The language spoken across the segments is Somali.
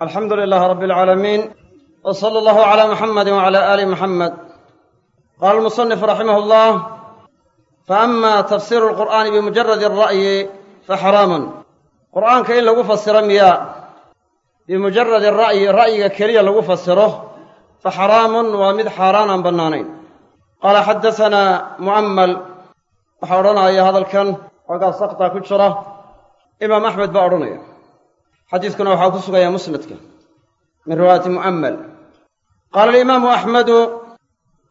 alxamdu lilaah rabbi alcaalamiin w sala allahu calaa muxamadi wacala aali muxamed qaala almusanif raximah llah faama tafsiiru alqur'aani bimujaradi alra'yi faxaraamun qur'aanka in lagu fasiro miyaa bimujaradi ra'yi ra'yiga keliya lagu fasiro faxaraamun waa mid xaaraan aan bannaanayn. Qaala xaddasanaa mu'ammal waxaa odhanaya hadalkan xoogaa saktaa ku jira imaam axmed baa odhanaya xadiiskuna waxaa ku sugaya musnadka. Min riwaayati mu'ammal. Qaala alimaamu axmedu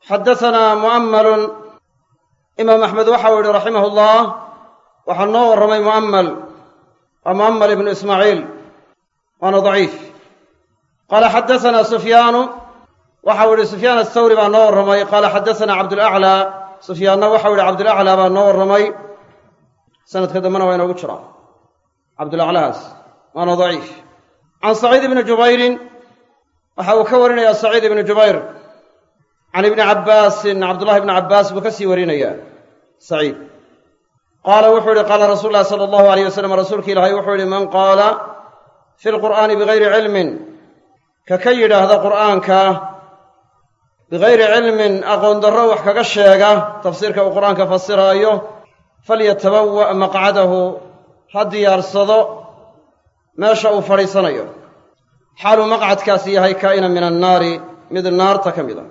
xaddasanaa mu'ammalun. Imaam axmed waxau yihi raximah ullah waxaa noo warramay mu'ammal. Waa mu'ammal ibnu ismaaciil. Waana daciif. Qaala xaddasanaa sufyaanu. Waxau yihi sufyaan athawri baa noo warramay. Qaala xaddasanaa cabdulaclaa sufyaanna waxau yihi cabdulaclaa baa noo warramay. Sanadka dambena waa inoogu jiraa cabdulaclahaas waana daciif. Can saciid ibni jubayrin waxa uu ka warinayaa saciid ibni jubayr can ibni cabbaasin cabdullahi ibni cabbaas buu ka sii warinayaa saciid. Qaala wuxuu yihi qaala rasuulu llahi sala allahu alayh wasalam rasuulka ilaahay wuxuu yihi man qaala fi lqur'aani bigayri cilmin ka ka yidhaahda qur'aanka bigayri cilmin aqoon darro wax kaga sheega tafsiirka uu qur'aanka fasiraayo falyatabawa' maqcadahu ha diyaarsado meesha uu fadhiisanayo. Xaaluu maqcadkaasi yahay kaa'ina min annaari mid naarta ka mid a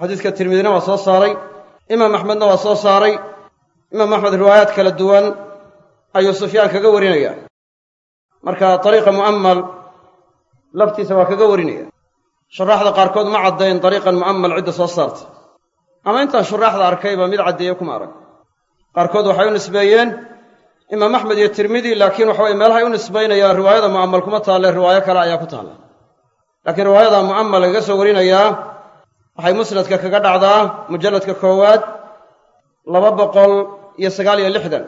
xadiiska tirmidina waa soo saaray imaam axmedna waa soo saaray. Imaam axmed riwaayaad kala duwan ayuu sufyaan kaga warinaya. Marka dariiqa mu'ammal laftiisa waa kaga warinaya. Shuraaxda qaarkood ma caddayn dariiqan mu'ammal cidda soo saartay ama intaan shuraaxda arkayba mid caddeeye kuma arag. Qaarkood waxay u nisbeeyeen imaam axmed iyo tirmidi laakiin waxa weye meelahay u nisbaynayaan riwaayada mu'ammal kuma taalle riwaayo kale ayaa ku taalla laakiin riwaayada mu'ammal lagaga soo warinayaa waxay musnadka kaga dhacdaa mujalladka koowaad laba boqol iyo sagaal iyo lixdan.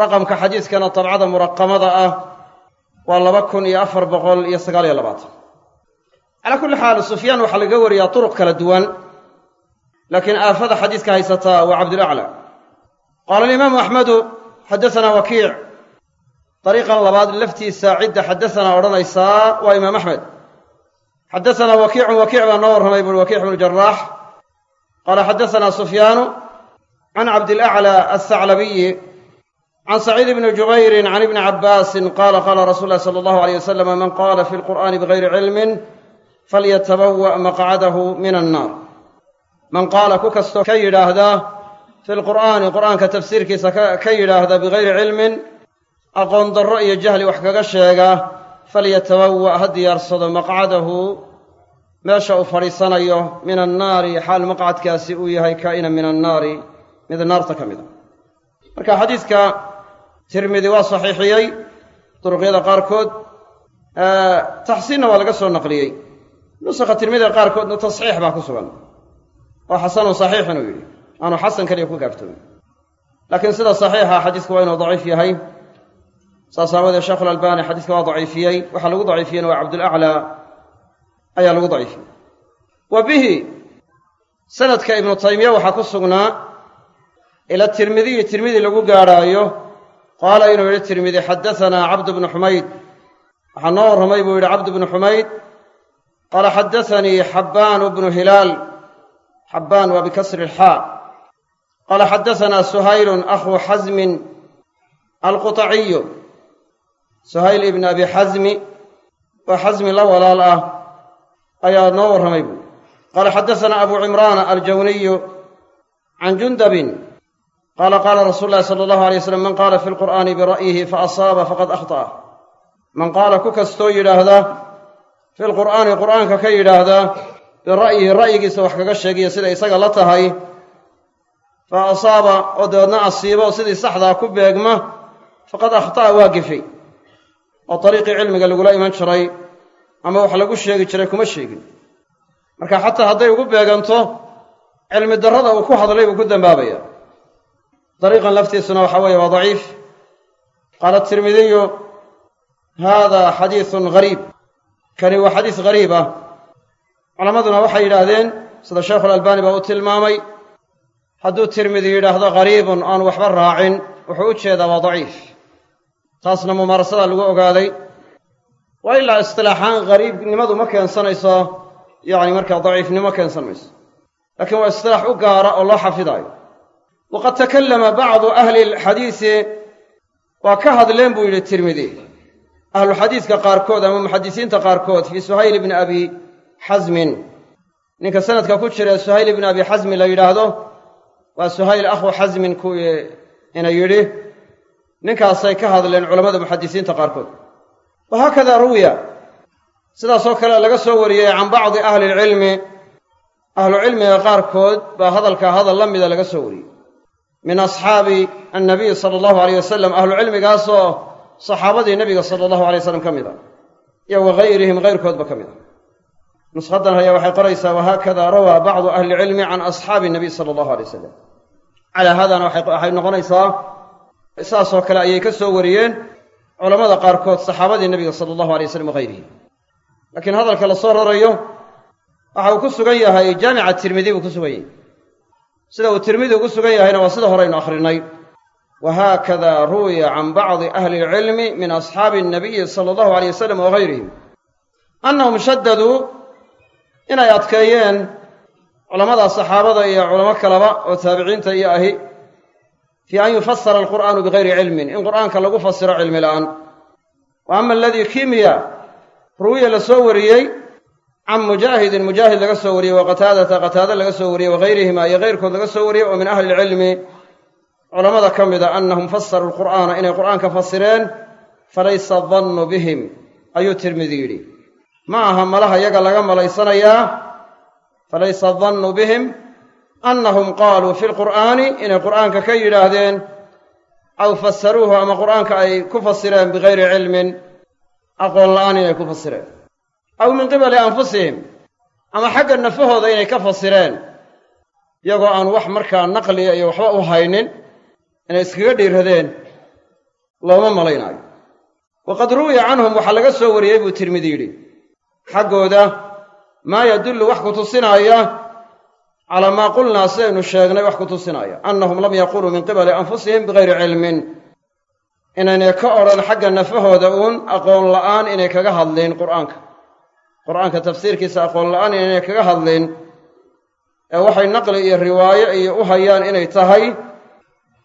Raqamka xadiiskana dabcada muraqamada ah waa laba kun iyo afar boqol iyo sagaal iyo labaatan. Calaa kulli xaal sufyaan waxaa lagaga wariyaa turuq kala duwan laakiin aafada xadiiska haysataa waa cabdulacla qaala alimaamu axmedu xaddasanaa wakiic dariiqan labaad laftiisa cidda xaddasanaa odhanaysaa waa imaam axmed xaddasanaa wakiicun wakiic baa noo warramay buuri wakiic bnu jaraax qaala xaddasanaa sufyaanu can cabdilaclaa althaclabiyi can saciid bni jubayrin can ibni cabbaasin qaala qaala rasuulu llahi sala allahu alayh wasalam man qaala fi lqur'aani bigayri cilmin falyatabawa' maqcadahu min annaar man qaala ku kastoo ka yidhaahda fi lqur'aani qur'aanka tafsiirkiisa ka yidhaahda bigayri cilmin aqoon darro iyo jahli wax kaga sheega falyatabawa' ha diyaarsado maqcadahu meesha uu fadhiisanayo min annaari xaal maqcadkaasi uu yahay kaa'ina min annaari mid naarta ka mida marka xadiiska tirmidi waa saxiixiyey duruqyada qaarkood taxsiinna waa laga soo naqliyey nusakha tirmidida qaarkoodna tasxiix baa ku sugan oo xasanun saxiix inuu yidhi aanu xasan keliya ku gaaftoomin laakiin sida saxiixa xadiisku waa inuu daciif yahay saas aawadeed sheekhulalbani xadiiska waa daciifiyey. Waxaa lagu daciifiyeyna waa cabdulaclaa ayaa lagu daciifiyey. Wa bihi sanadka ibnu taymiya waxaa ku sugnaa ila tirmidiyi tirmidi lagu gaadhaayo qaala inuu yidhi tirmidi xaddasanaa cabdu bnu xumayd. Waxaa noo warramay buu yidhi cabdu bnu xumayd. Qaala xaddasanii xabbaanu bnu hilaal. Xabbaan waa bikasri ilxaa qaala xaddasanaa suhaylun akhuu xasmin alqutaciyu suhayl ibn abi xasmi oo xasmi la walaal ah ayaa noo warramay buui qaala xaddasanaa abu cimraana aljawniyu can jundabin qaala qaala rasuulu llahi sala allahu alay waslam man qaala fi lqur'aani bira'yihi faasaaba faqad akhta'a man qaala ku kastoo yidhaahda fi lqur'aani qur'aanka ka yidhaahda bira'yihi ra'yigiisa wax kaga sheegiya sida isaga la tahay fa asaaba oo dabeedna asiibo sidii saxdaa ku beegma faqad akhta'a waa gefay oo dariiqii cilmiga lagula iman jiray ama wax lagu sheegi jiray kuma sheegin. Marka xataa hadday ugu beeganto cilmi darrada uu ku hadlay buu ku dambaabaya. Dariiqan laftiisuna waxa weeye waa daciif. Qaala tirmidiyu haada xadiisun gariib kani waa xadiis gariib ah. Culammaduna waxay yidhaahdeen sida sheekhulalbani baa u tilmaamay hadduu tirmidi yidhaahdo gariibun aan waxba raacin wuxuu u jeedaa waa daciif. Taasna mumaarasada lagu ogaaday. Waa ilaa istilaaxaan gariibnimadu ma keensanayso yacni markaa daciifnimo keensan mayso laakiin waa istilaax u gaara oo loo xafidaayo. Waqad takallama bacdu ahli alxadiisi waa ka hadleen buu yidhi tirmidi. Ahluxadiiska qaarkood ama muxadisiinta qaarkood fii suhayl ibni abi xasmin ninka sanadka ku jira suhayl ibni abi xasmin la yidhaahdo waa suhayl akhu xasmin kuwii ina yidhi ninkaasay ka hadleen culammada muxadisiinta qaarkood. Wahaakada ruwiya sidaasoo kale laga soo wariyey can bacdi ahli ilcilmi. Ahlucilmiga qaarkood baa hadalka hadal la mida laga soo wariyey. Min asxaabi annabiy sala allahu alayh wasalam ahlucilmigaasoo saxaabadii nebiga sala allahu alay wasalam ka mid a iyo wa gayrihim hayrkoodba ka mid a nushadan haya waxay qoraysaa wahaakada rawaa bacdu ahli ilcilmi can asxaabi nabiy sala allahu alay wasalam calaa haadana waxay noqonaysaa saasoo kale ayay ka soo wariyeen culammada qaarkood saxaabadii nebiga sala allahu alay wasalam wagayrihi laakiin hadalka la soo rarayo waxa uu ku sugan yahay jaamica tirmidi buu ku sugan yahay. Sida uu tirmidi ugu sugan yahayna waa sida horeynu akhrinay. Wahaakada ruwiya can bacdi ahli ilcilmi min asxaabi annabiyi sala allahu alayh wasalam wagayrihim annahum shaddaduu inay adkeeyeen culammada saxaabada iyo culamo kaleba oo taabiciinta iyo ahi fii an yufasara alqur'aanu bigayri cilmin. In qur'aanka lagu fasiro cilmi la'aan. Wa ama aladii kimiya ruwiya la soo wariyey can mujaahidin mujaahid laga soo wariyey wa qataadata qataada laga soo wariyey wagayrihima iyo kayrkood laga soo wariyey oo min ahli ilcilmi. Culammada ka mida annahum fasaruu lqur'aana inay qur'aanka fasireen falaysa dannu bihim ayuu tirmidi yidhi. Ma aha malaha yaga laga malaysanayaa falaysa dannu bihim annahum qaaluu fi lqur'aani inay qur'aanka ka yidhaahdeen aw fasaruuhu ama qur'aanka ay ku fasireen bigayri cilmin aqoon la'aan inay ku fasireen aw min qibali anfusihim ama xagga nafahooda inay ka fasireen iyagoo aan wax markaa naqliya iyo waxba u haynin inay iskaga dhiiradeen looma malaynaayo waqad ruwiya canhum waxaa laga soo wariyey buu tirmidi yidhi xaggooda maa yadullu wax ku tusinaaya calaa maa qulnaa sidaynu sheegnay wax ku tusinaya annahum lam yaquluu min qibali anfusihim bigayri cilmin. Inaynay ka odhan xagga nafahooda uun aqoon la'aan inay kaga hadlin qur'aanka. Qur'aanka tafsiirkiisa aqoon la'aan inaynay kaga hadlin ee waxay naqli iyo riwaayo iyo u hayaan inay tahay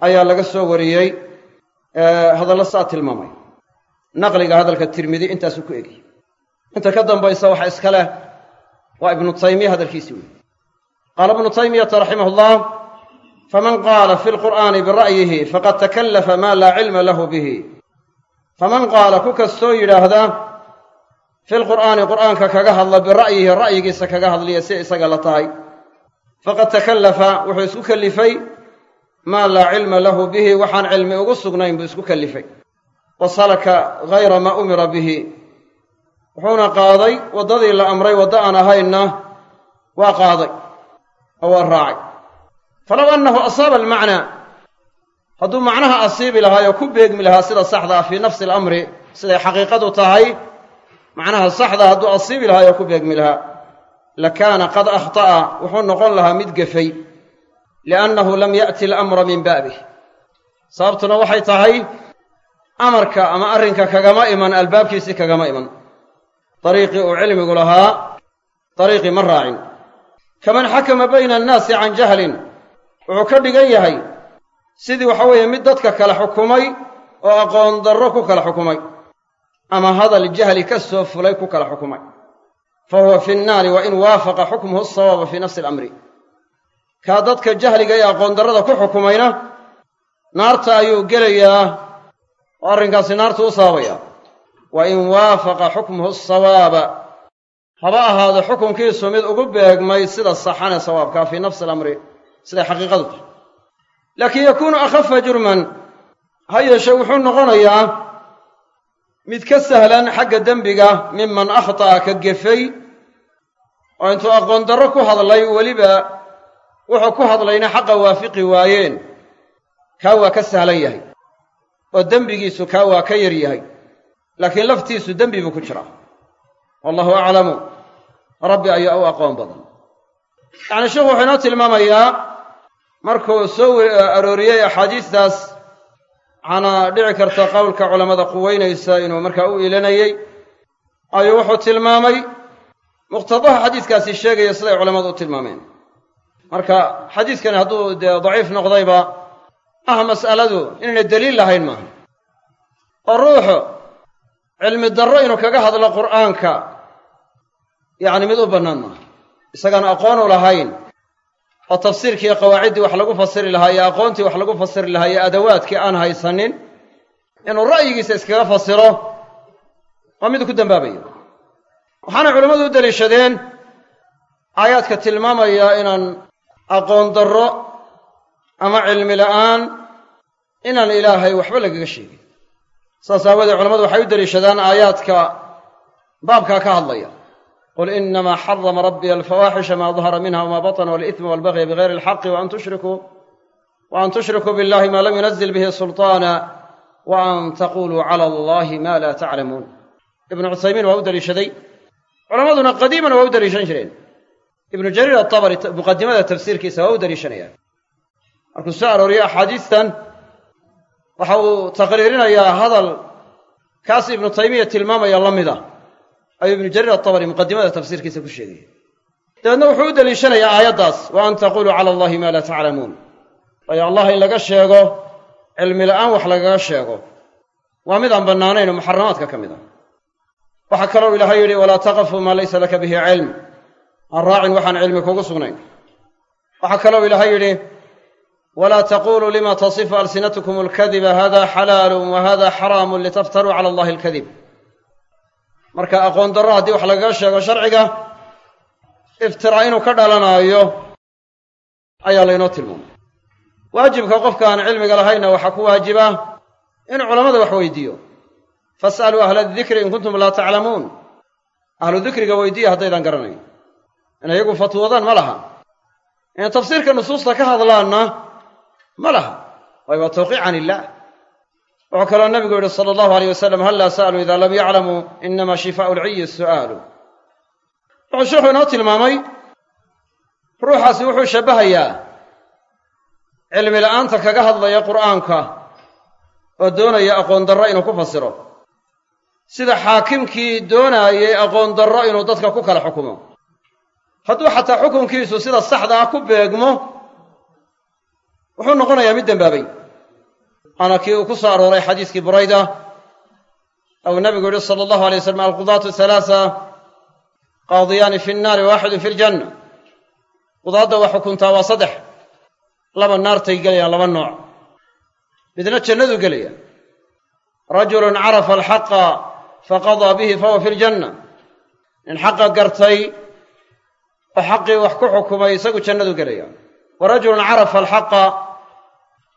ayaa laga soo wariyey hadallo saa tilmaamay. Naqliga hadalka tirmidi intaasuu ku egiyey inta ka dambaysa waxa iska leh waa ibnu taymiya hadalkiisii wey qaala ibnu taymiyata raximah llah faman qaala fi lqur'aani bira'yihi faqad takallafa maa laa cilma lahu bihi. Faman qaala ku kastoo yidhaahda fi lqur'aani qur'aanka kaga hadla bira'yihi ra'yigiisa kaga hadliya si isaga la tahay. Faqad takallafa wuxuu isku kellifay maa laa cilma lahu bihi waxaan cilmi ugu sugnayn buu isku kellifay wa salaka gayra maa umira bihi wuxuuna qaaday waddadii la amray waddo aan ahaynna waa qaaday oo waa raacay. Falow annahu asaaba almacnaa hadduu macnaha asiibi lahaa oo ku beegmi lahaa sida saxda ah fii nafsi alamri siday xaqiiqadu tahay macnaha saxda hadduu asiibi lahaa oo ku beegmi lahaa lakaana qad akhta'a wuxuu noqon lahaa mid gefay liannahu lam ya'ti alamra min baabih sababtuna waxay tahay amarka ama arrinka kagama iman albaabkiisii kagama iman dariiqii uu cilmigu lahaa dariiqii ma raacin kaman xakama bayna annaasi can jahlin wuxuu ka dhigan yahay sidii waxa weeye mid dadka kala xukumay oo aqoon darro ku kala xukumay ama hadal jahli ka soo fulay ku kala xukumay fa huwa fi nnaari wa in waafaqa xukmuhu asawaaba fii nafsi alamri kaa dadka jahliga iyo aqoon darrada ku xukumayna naarta ayuu gelayaa oo arrinkaasi naartu u sababaya wa in waafaqa xukmuhu asawaaba haba ahaado xukunkiisu mid ugu beegmay sida saxane sawaabkaa fii nafsi alamri siday xaqiiqadu tahay. Laakiin yakuunu akhafa jurman ha yeeshe wuxuu noqonayaa mid ka sahlan xagga dembiga miman akhta'a ka gefay oo intuu aqoon darro ku hadlay weliba wuxuu ku hadlayna xaqa waafiqi waayeen. Kaa waa ka sahlan yahay oo dembigiisu kaa waa ka yar yahay laakiin laftiisu dembi buu ku jiraa. Wallahu aclamu rabbi ayaa u aqoon badan. Yacni sheikhu wuxuu inoo tilmaamayaa markuu soo arooriyey axaadiistaas waxaana dhici karta qowlka culammada quweynaysa inuu markaa u ilanayey ayuu wuxuu tilmaamay. Muqtadaha xadiiskaasi sheegaya siday culammadu u tilmaameen. Marka xadiiskani hadduu dee daciif noqdayba ah mas'aladu inayna deliil lahayn maaha. Oo ruuxu cilmi darro inuu kaga hadlo qur'aanka. Yacni mid u bannaan maaha. Isagaan aqoon u lahayn. Oo tafsiirkiiyo qawaaciddii wax lagu fasiri lahaa iyo aqoontii wax lagu fasiri lahaa iyo adawaadkii aan haysanin inuu ra'yigiisa iskaga fasiro waa mid ku dambaabayo waxaanay culammadu u deliishadeen aayaadka tilmaamaya inaan aqoon darro ama cilmi la'aan inaan ilaahay waxba lagaga sheegin saas aawadeed culamadu waxay u deliishadaan aayaadka baabkaa ka hadlaya. qul inamaa xarama rabbiya alfawaaxisha maa dahara minha wmaa batana walitma walbagya bigayri alxaqi waan tushrikuu billahi maa lam yunazil bihi sulطaana wa an taquluu cala allahi ma laa taclamuun. Ibnu cuthaymiin waa u deliishaday. Culammaduna qadiiman waa u deliishan jireen. Ibnu jariir atabari muqadimada tafsiirkiisa waa u deliishanaya. Markuu soo arooriyo axaadiistan waxa uu taqriirinayaa hadal kaas ibnu taymiya tilmaamaya la mida. Ayuu ibnu jariir atabari muqadimada tafsiirkiisa ku sheegaya dabeedna wuxuu u deliishanayaa aayaddaas wa an taquluu cala allahi maa laa taclamuun waayo allah in laga sheego cilmi la'aan wax lagaga sheego. Waa mid aan bannaanayn oo muxaramaadka ka mid ah. Waxaa kaloo ilaahay yidhi walaa taqfu maa laysa laka bihi cilm. Aan raacin waxaan cilmi kugu sugnayn. Waxaa kaloo ilaahay yidhi walaa taquluu lima tasifu alsinatkum alkadiba hada xalaalun wa hada xaraamun litaftaruu cala allahi alkadib marka aqoon darro haddii wax lagaga sheego sharciga iftiraa inuu ka dhalanaayo ayaa laynoo tilmaamay waajibka qofka aan cilmiga lahaynna waxaa ku waajiba inuu culammada wax weydiiyo fas'aluu ahla adikri in kuntum laa taclamuun ahlu dikriga weydiiya haddaydan garanayn in iyagu fatwoodaan ma laha inay tafsiirka nusuusta ka hadlaanna ma laha. Waayo waa tawqiic can illaah wuxuu kaloo nabigu yidhi sala allahu aleyh wasalam hallaa sa'aluu idaa lam yaclamuu inama shifaa'u lciyi su'aalu. Wuxuu sheikhu inoo tilmaamay ruuxaasi wuxuu shabbahayaa cilmi la'aanta kaga hadlaya qur'aanka oo doonaya aqoon darro inuu ku fasiro. Sida xaakimkii doonaayay aqoon darro inuu dadka ku kala xukumo. Hadduu xataa xukunkiisu sida saxda ah ku beegmo wuxuu noqonayaa mid dembaabay waana kii uu ku soo arooray xadiiskii burayda ou nabigu yihi sala allahu alay waslam alqudaatu halaasa qaadiyaani fi nnaari waaxidun fi ljanna. Qudaadda waa xukuntaa waa saddex. Laba naartay gelayaan laba nooc. Midna jannaduu gelaya rajulun carafa alxaqa faqadaa bihi fahuwa fi ljanna. Nin xaqa gartay oo xaqii wax ku xukumay isagu jannadu gelaya wa rajulun carafa alxaqa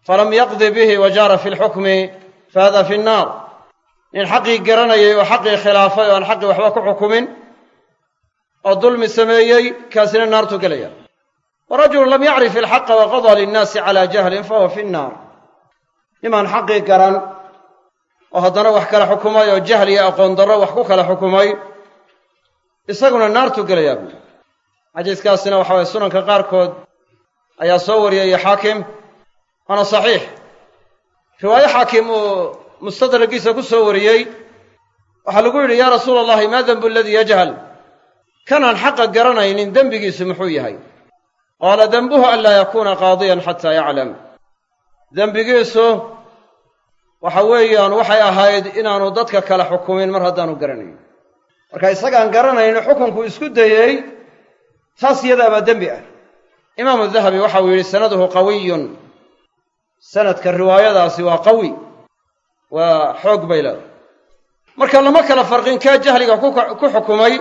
falam yaqdi bihi wa jaara fi lxukmi fahada fi nnaar nin xaqii garanayay oo xaqii khilaafay oo aan xaqii waxba ku xukumin oo dulmi sameeyey kaasina naartuu gelaya wa rajulun lam yacrif ilxaqa wa qadaa linnaasi calaa jahlin fahuwa fi nnaar nimaan xaqii garan oo haddana wax kala xukumay oo jahli iyo aqoon darro wax ku kala xukumay isaguna naartuu gelayaa buuri xadiiskaasina waxa waye sunanka qaarkood ayaa soo wariyay xaakim waana saxiix. Riwaayo xaakim uu mustadragiisa ku soo wariyey waxaa lagu yidhi yaa rasuula allahi maa denbu aladii yajhal? Kanaan xaqa garanaynin dembigiisu muxuu yahay. Qaala denbuhu an laa yakuuna qaadiyan xataa yaclam. Dembigiisu waxa weeyaan waxay ahayd inaanu dadka kala xukumin mar haddaanu garanayn. Marka isagaan garanaynin xukunku isku dayey taas iyadaabaa dembi ah imaamu dahabi waxa uu yidhi sanaduhu qawiyun. Sanadka riwaayadaasi waa qawi waa xoog bay leedahay. Marka lama kala farqin kaa jahliga ku xukumay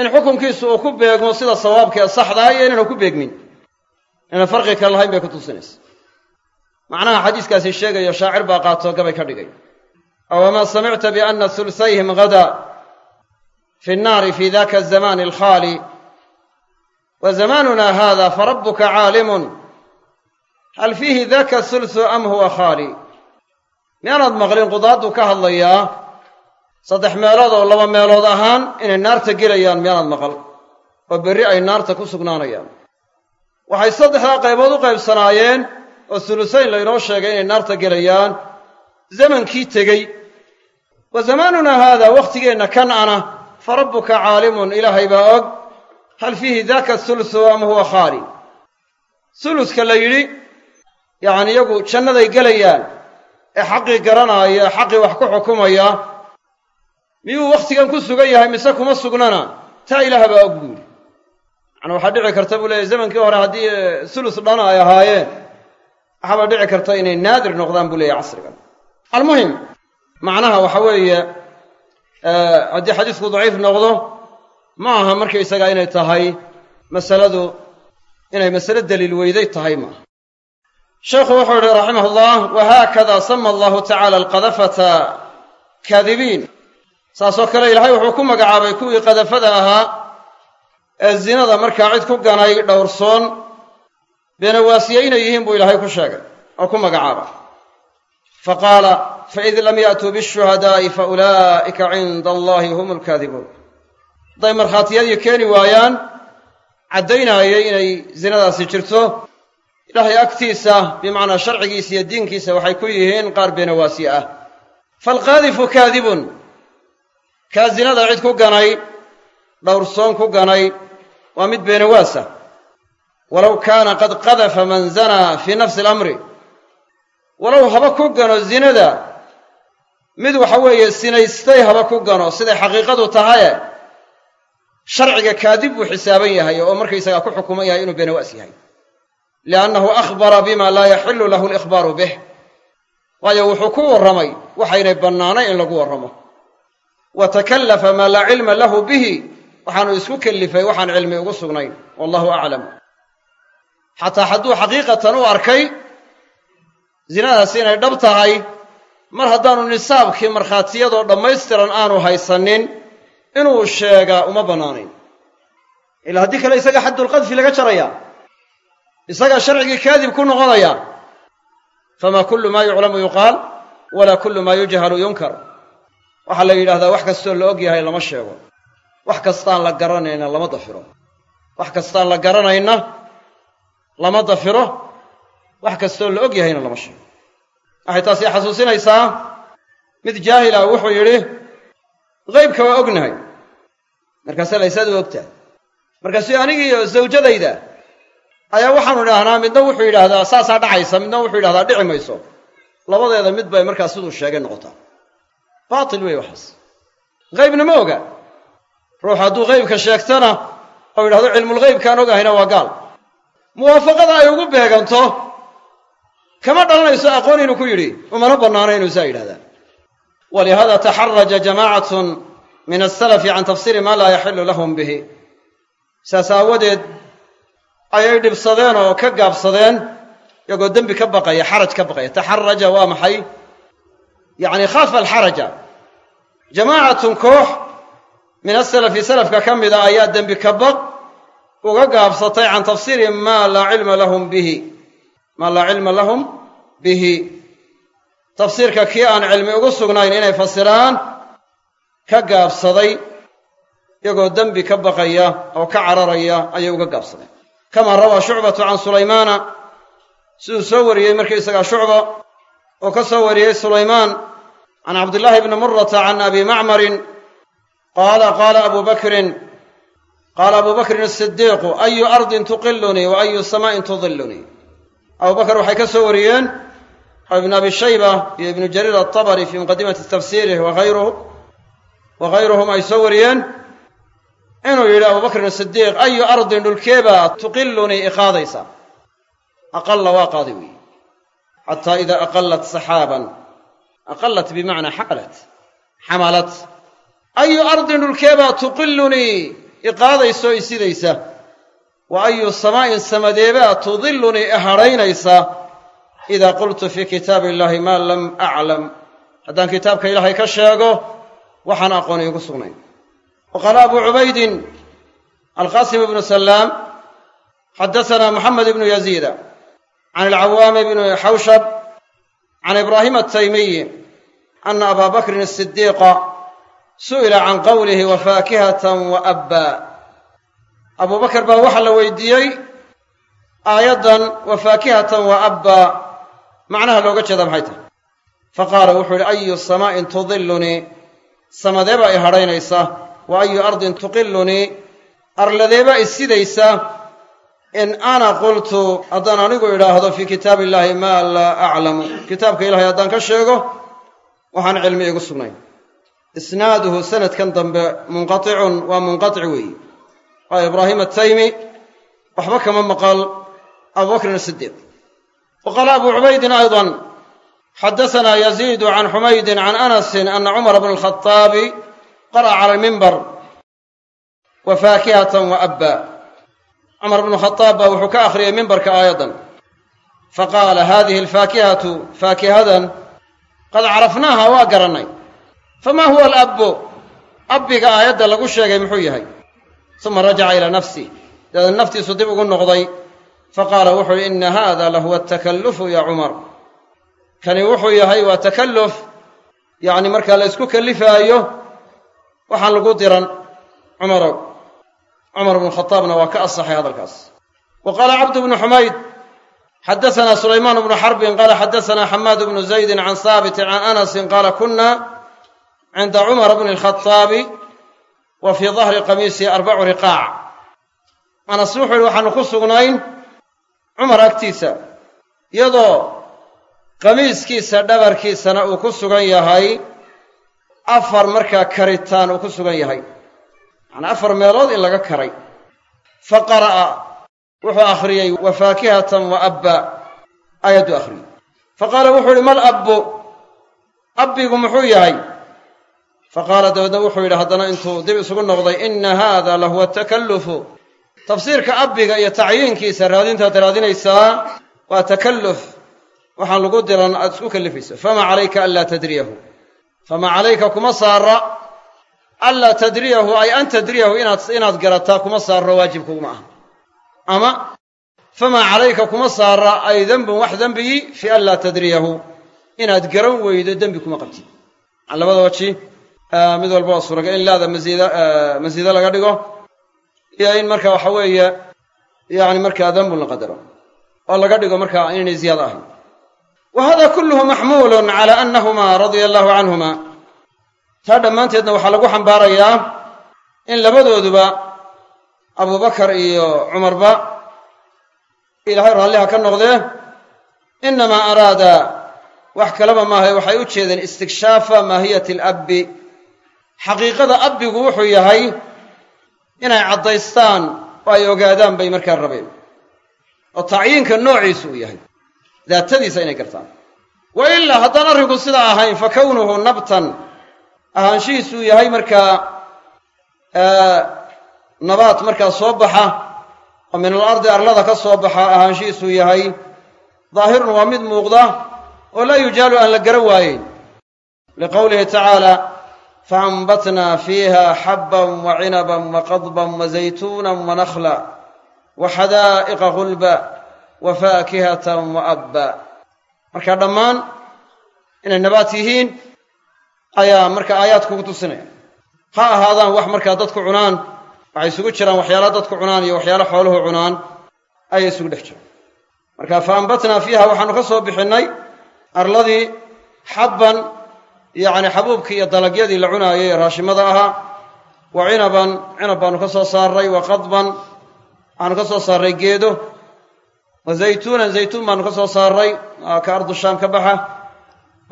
in xukunkiisu uu ku beegmo sida sawaabka ee saxdaa iyo inaanu ku beegmin? Inaan farqi kale lahayn bay ku tusinaysa macnaha xadiiskaasi sheegayo shaacir baa qaatoo gabay ka dhigay. Awamaa samicta bianna hulsayhim gada fi nnaari fi daka azamaani alkhaali wa zamaanuna hada farabuka caalimun hal fiihi daka hulsu am huwa khaali miyaanaad maqlin qudaaddu ka hadlayaa saddex meelood oo laba meelood ahaan inay naarta gelayaan miyaanaad maqal oo berri ay naarta ku sugnaanayaan. Waxay saddexdaa qaybood u qaybsanaayeen oo sulusayn laynoo sheegay inay naarta gelayaan. Zamankii tegey. Wa zamaanunaa haada wakhtigeenna kan ana fa rabbuka caalimun ilaahay baa og hal fiihi daka hulusu ama huwa khaali huluska la yidhi yacni iyagu jannaday gelayaan ee xaqii garanaaya xaqii wax ku xukumaya miyuu wakhtigan ku sugan yahay mise kuma sugnana taa ilaah baa og buu yidhi macnaa waxaa dhici karta buu leeyahy zamankii hore haddii sulus dhana ay ahaayeen waxaabaa dhici karta inay naadir noqdaan buu leeyahy casrigan almuhim macnaha waxa weeye haddii xadiisku daciif noqdo ma aha markaysaga inay tahay masaladu inay masale daliil weyday tahay maaha. Sheekhu wuxuu yihi raximah ullah wahaakada sama allahu tacala alqadafata kaadibiin. Saasoo kale ilaahay wuxuu ku magacaabay kuwii qadafada ahaa ee zinada markaa cid ku ganay dhowrsoon beenawaasiye inay yihiin buu ilaahay ku sheegay oo ku magacaabay. Fa qaala faid lam ya'tuu bishuhadaa'i fa ulaa'ika cinda allahi hum alkaadibuun hadday markhaatiyadii keeni waayaan caddaynayay inay zinadaasi jirto. Ilaahay agtiisa bimacnaa sharcigiisa iyo diinkiisa waxay ku yihiin qaar beenawaasiye ah. Faalqaadifu kaadibun kaa zinada cid ku ganay dhowrsoon ku ganay waa mid beenawaasa walow kaana qad qadafa man zanaa fii nafsi alamri. Walow haba ku gano zinada mid waxa weeye sinaystay haba ku gano siday xaqiiqadu tahaye sharciga kaadib buu xisaaban yahay oo markaysagaa ku xukuman yahay inuu beenawaas yahay. liannahu akhbara bima laa yaxilu lahu alikhbaaru bih waayo wuxuu ku warramay waxaynay bannaanay in lagu warramo. wa takallafa maa laa cilma lahu bihi waxaanu isku kellifay waxaan cilmi ugu sugnayn. wallahu aclam xataa hadduu xaqiiqatan u arkay zinadaasi inay dhab tahay. mar haddaanu nisaabkii markhaatiyadoo dhammaystiran aanu haysanin inuu sheegaa uma bannaanayn ilaa haddii kale isaga xaddulqadfi laga jaraya isagaa sharcigii kaadib ku noqonaya famaa kullu maa yuclamu yuqaal walaa kullu maa yujhalu yunkar. Waxaa la yidhahdaa wax kastoo la og yahay lama sheego. Wax kastaan la garanayna lama dafiro. Wax kastaan la garanayna lama dafiro. Wax kastoo la og yahayna lama sheego. Waxay taasi xasuusinaysaa? Mid jaahil ah wuxuu yidhi qaybka waa ognahay. Markaase laysaad u ogtahay markaasuu anigiiyo zawjadayda ayaa waxaanu idhaahnaa midna wuxuu yidhaahdaa saasaa dhacaysa midna wuxuu yidhahdaa dhici mayso. Labadeeda mid bay markaa siduu sheegay noqotaa. Baatil wey waxaas. Qaybna ma oga. Ruux hadduu qaybka sheegtana oo yidhahdo cilmulghaybkaan ogahayna waa gaal. Muwaafaqada ay ugu beeganto kama dhalanayso aqoon inuu ku yidhi umana bannaano inuu saa yidhahdaa walihada taxaraja jamaacatun min asalafi can tafsiiri maa laa yaxilu lahum bihi saas aawadeed ayay dhibsadeen oo ka gaabsadeen iyagoo dembi ka baqaya xaraj ka baqaya taxaraja waa maxay yacni khaafa alxaraja jamaacatun koox min asalafi salafka ka mida ayaa dembi ka baq uga gaabsatay can tafsiiri maa laa cilma lahum bihi maa laa cilma lahum bihi tafsiirka kii aan cilmi ugu sugnayn inay fasiraan ka gaabsaday iyagoo dembi ka baqaya oo ka cararaya ayay uga gaabsadeen kamaa rawaa shucbatu can sulaymaana siduu soo wariyey markaysagaa shucba oo ka soo wariyey sulaymaan can cabdillaahi bni murata can abi macmarin qaala qaala abu bakrin qaala abu bakrin asidiiqu ayu ardin tuqilunii wa ayu samaa'in tudilunii abu bakar waxay ka soo wariyeen oo ibnu abi shayba iyo ibnu jariir altabari fii muqadimati tafsiirih waayruhu wa hayruhum ay soo wariyeen inuu yidhi abu bakrin asidiiq ayu ardin dhulkeebaa tuqilunii iqaadaysa aqalla waa qaaday weeye xataa idaa aqallat saxaaban aqallat bimacnaa xamalat xamalat ayu ardin dhulkeebaa tuqilunii iqaadaysa oo isidaysa wa ayu samaa'in samadeebaa tudilunii ihadhaynaysa idaa qultu fii kitaabi illaahi maa lam aclam haddaan kitaabka ilaahay ka sheego waxaan aqoon iigu sugnayn wa qaala abu cubaydin alqaasim ibnu salaam xaddasanaa moxamed ibnu yaziida can alcawaami bni xawshab can ibraahim ataymiyi ana abaa bakrin asidiiqa su'ila can qowlihi wa faakihatan wa abbaa abuu bakar baa waxaa la weydiiyey aayaddan wa faakihatan wa abbaa macnaha looga jeeda maxay tahay? Fa qaala wuxuu yidhi ayu samaa'in tudilunii samadeeba i hadhaynaysa wa ayu ardin tuqilunii arladeeba i sidaysa in ana qultu haddaan anigu idhaahdo fii kitaabi illaahi maa laa aclamu. Kitaabka ilahay haddaan ka sheego waxaan cilmi igu sugnayn. Isnaaduhu sanadkan dambe munqaticun waa munqatic weeyi. Waa ibraahim ataymi waxba kama maqal abubakrin asidiiq wa qaala abu cubaydin ayضa xadasanaa yaziidu can xumaydin can anasin ana cumara bna alkhaطaabi qara'a cala almimbar wa faakihatan wa abba cumar bnu khadaab baa wuxuu ka akhriyey mimbarka aayaddan faqaala hadihi alfaakihatu faakihadan qad carafnaaha waa garannay fama huwa alabbu abbiga aayadda lagu sheegay muxuu yahay faqaala wuxuu yihi ina hada lahuwa atakallufu ya cumar. Kani wuxuu yahay waa takalluf yacni markaa la ysku kallifaayo waxaan lagu diran cumarow. Cumar bnu khadaabna waa ka asaxay hadalkaas. Wa qaala cabdu bnu xumayd xadasanaa sulaymaan bnu xarbin qaala xadasanaa xamaad bnu zaydin can haabitin can anasin qaala kuna cinda cumara bni alkhaaabi wa fii dahri qamiisihi arbacu riqaac. Anas wuxuu yihi waxaanu ku sugnayn cumar agtiisa iyadoo qamiiskiisa dhabarkiisana uu ku sugan yahay afar markaa karitaan uu ku sugan yahay. Macnaa afar meelood in laga karay. Fa qara'a wuxuu akhriyey wa faakihatan wa abba. Aayadduu akhriyey fa qaala wuxuu yihi mal abbu? Abbigu muxuu yahay? Fa qaala dabeedna wuxuu yidhi haddana intuu dib isugu noqday ina haada lahuwa takallufu tafsiirka abbiga iyo tacyiinkiisa raadintaad raadinaysaa waa takalluf. Waxaan lagu diran aad isku kallifayso fama calayka anlaa tadriyahu. Fama calayka kuma saara anlaa tadriyahu ay an tadriyahu inaad inaad garataa kuma saarro waajib kuguma aha. Ama famaa calayka kuma saara ay dembun wax dembiyi fi anlaa tadriyahu. Inaad garan weydo dembi kuma qabtid. Labada waji mid walba waa suuragal. In laada masiida masiida laga dhigo iyo in marka waxa weeye yani markaa dembun la qadaro. Oo laga dhigo markaa inaynay ziyaado ahayn. Wa hada kulluhu maxmuulun cala anahuma radia allahu canhuma taa dhammaanteedna waxaa lagu xambaarayaa in labadooduba abubakar iyo cumarba ilaahay raalliha ka noqdee inamaa araada wax kaleba maahae waxay u jeedeen istikshafa maahiyati alabbi xaqiiqada abbigu wuxuu yahay inay caddaystaan oo ay ogaadaan bay markaa rabeen. oo tacyiinka noociisu uu yahay. daatadiisa inay gartaan. wa ilaa haddaan arrinku sidaa ahayn fa kownuhu nabtan. ahaanshihiisuu yahay markaa nabaat markaa soo baxa oo min alardi arlada ka soo baxa ahaanshihiisuu yahay daahirun waa mid muuqda oo laa yujaalu aan la garan waayeyn liqowlihi tacaala faanbatnaa fiiha xabban wa cinaban wa qadban wa zaytuunan wa nakhla wa xadaa'iqa gulba wa faakihatan wa abba marka dhammaan inay nabaat yihiin ayaa marka aayaadkugu tusinaya ha ahaadaan wax markaa dadku cunaan waxay isugu jiraan waxyaala dadku cunaan iyo waxyaalo xooluhu cunaan ayay isugu dhex jiraan. Marka fa ambatnaa fiiha waxaanu ka soo bixinnay arladii xabban yacni xabuubkii iyo dalagyadii la cunaayay raashimada ahaa wa cinaban cinab baanu ka soo saarray wa qadban waxaanu ka soo saarray geedo wa zaytuunan zaytuun baanu ka soo saarray ka ardu shaam ka baxa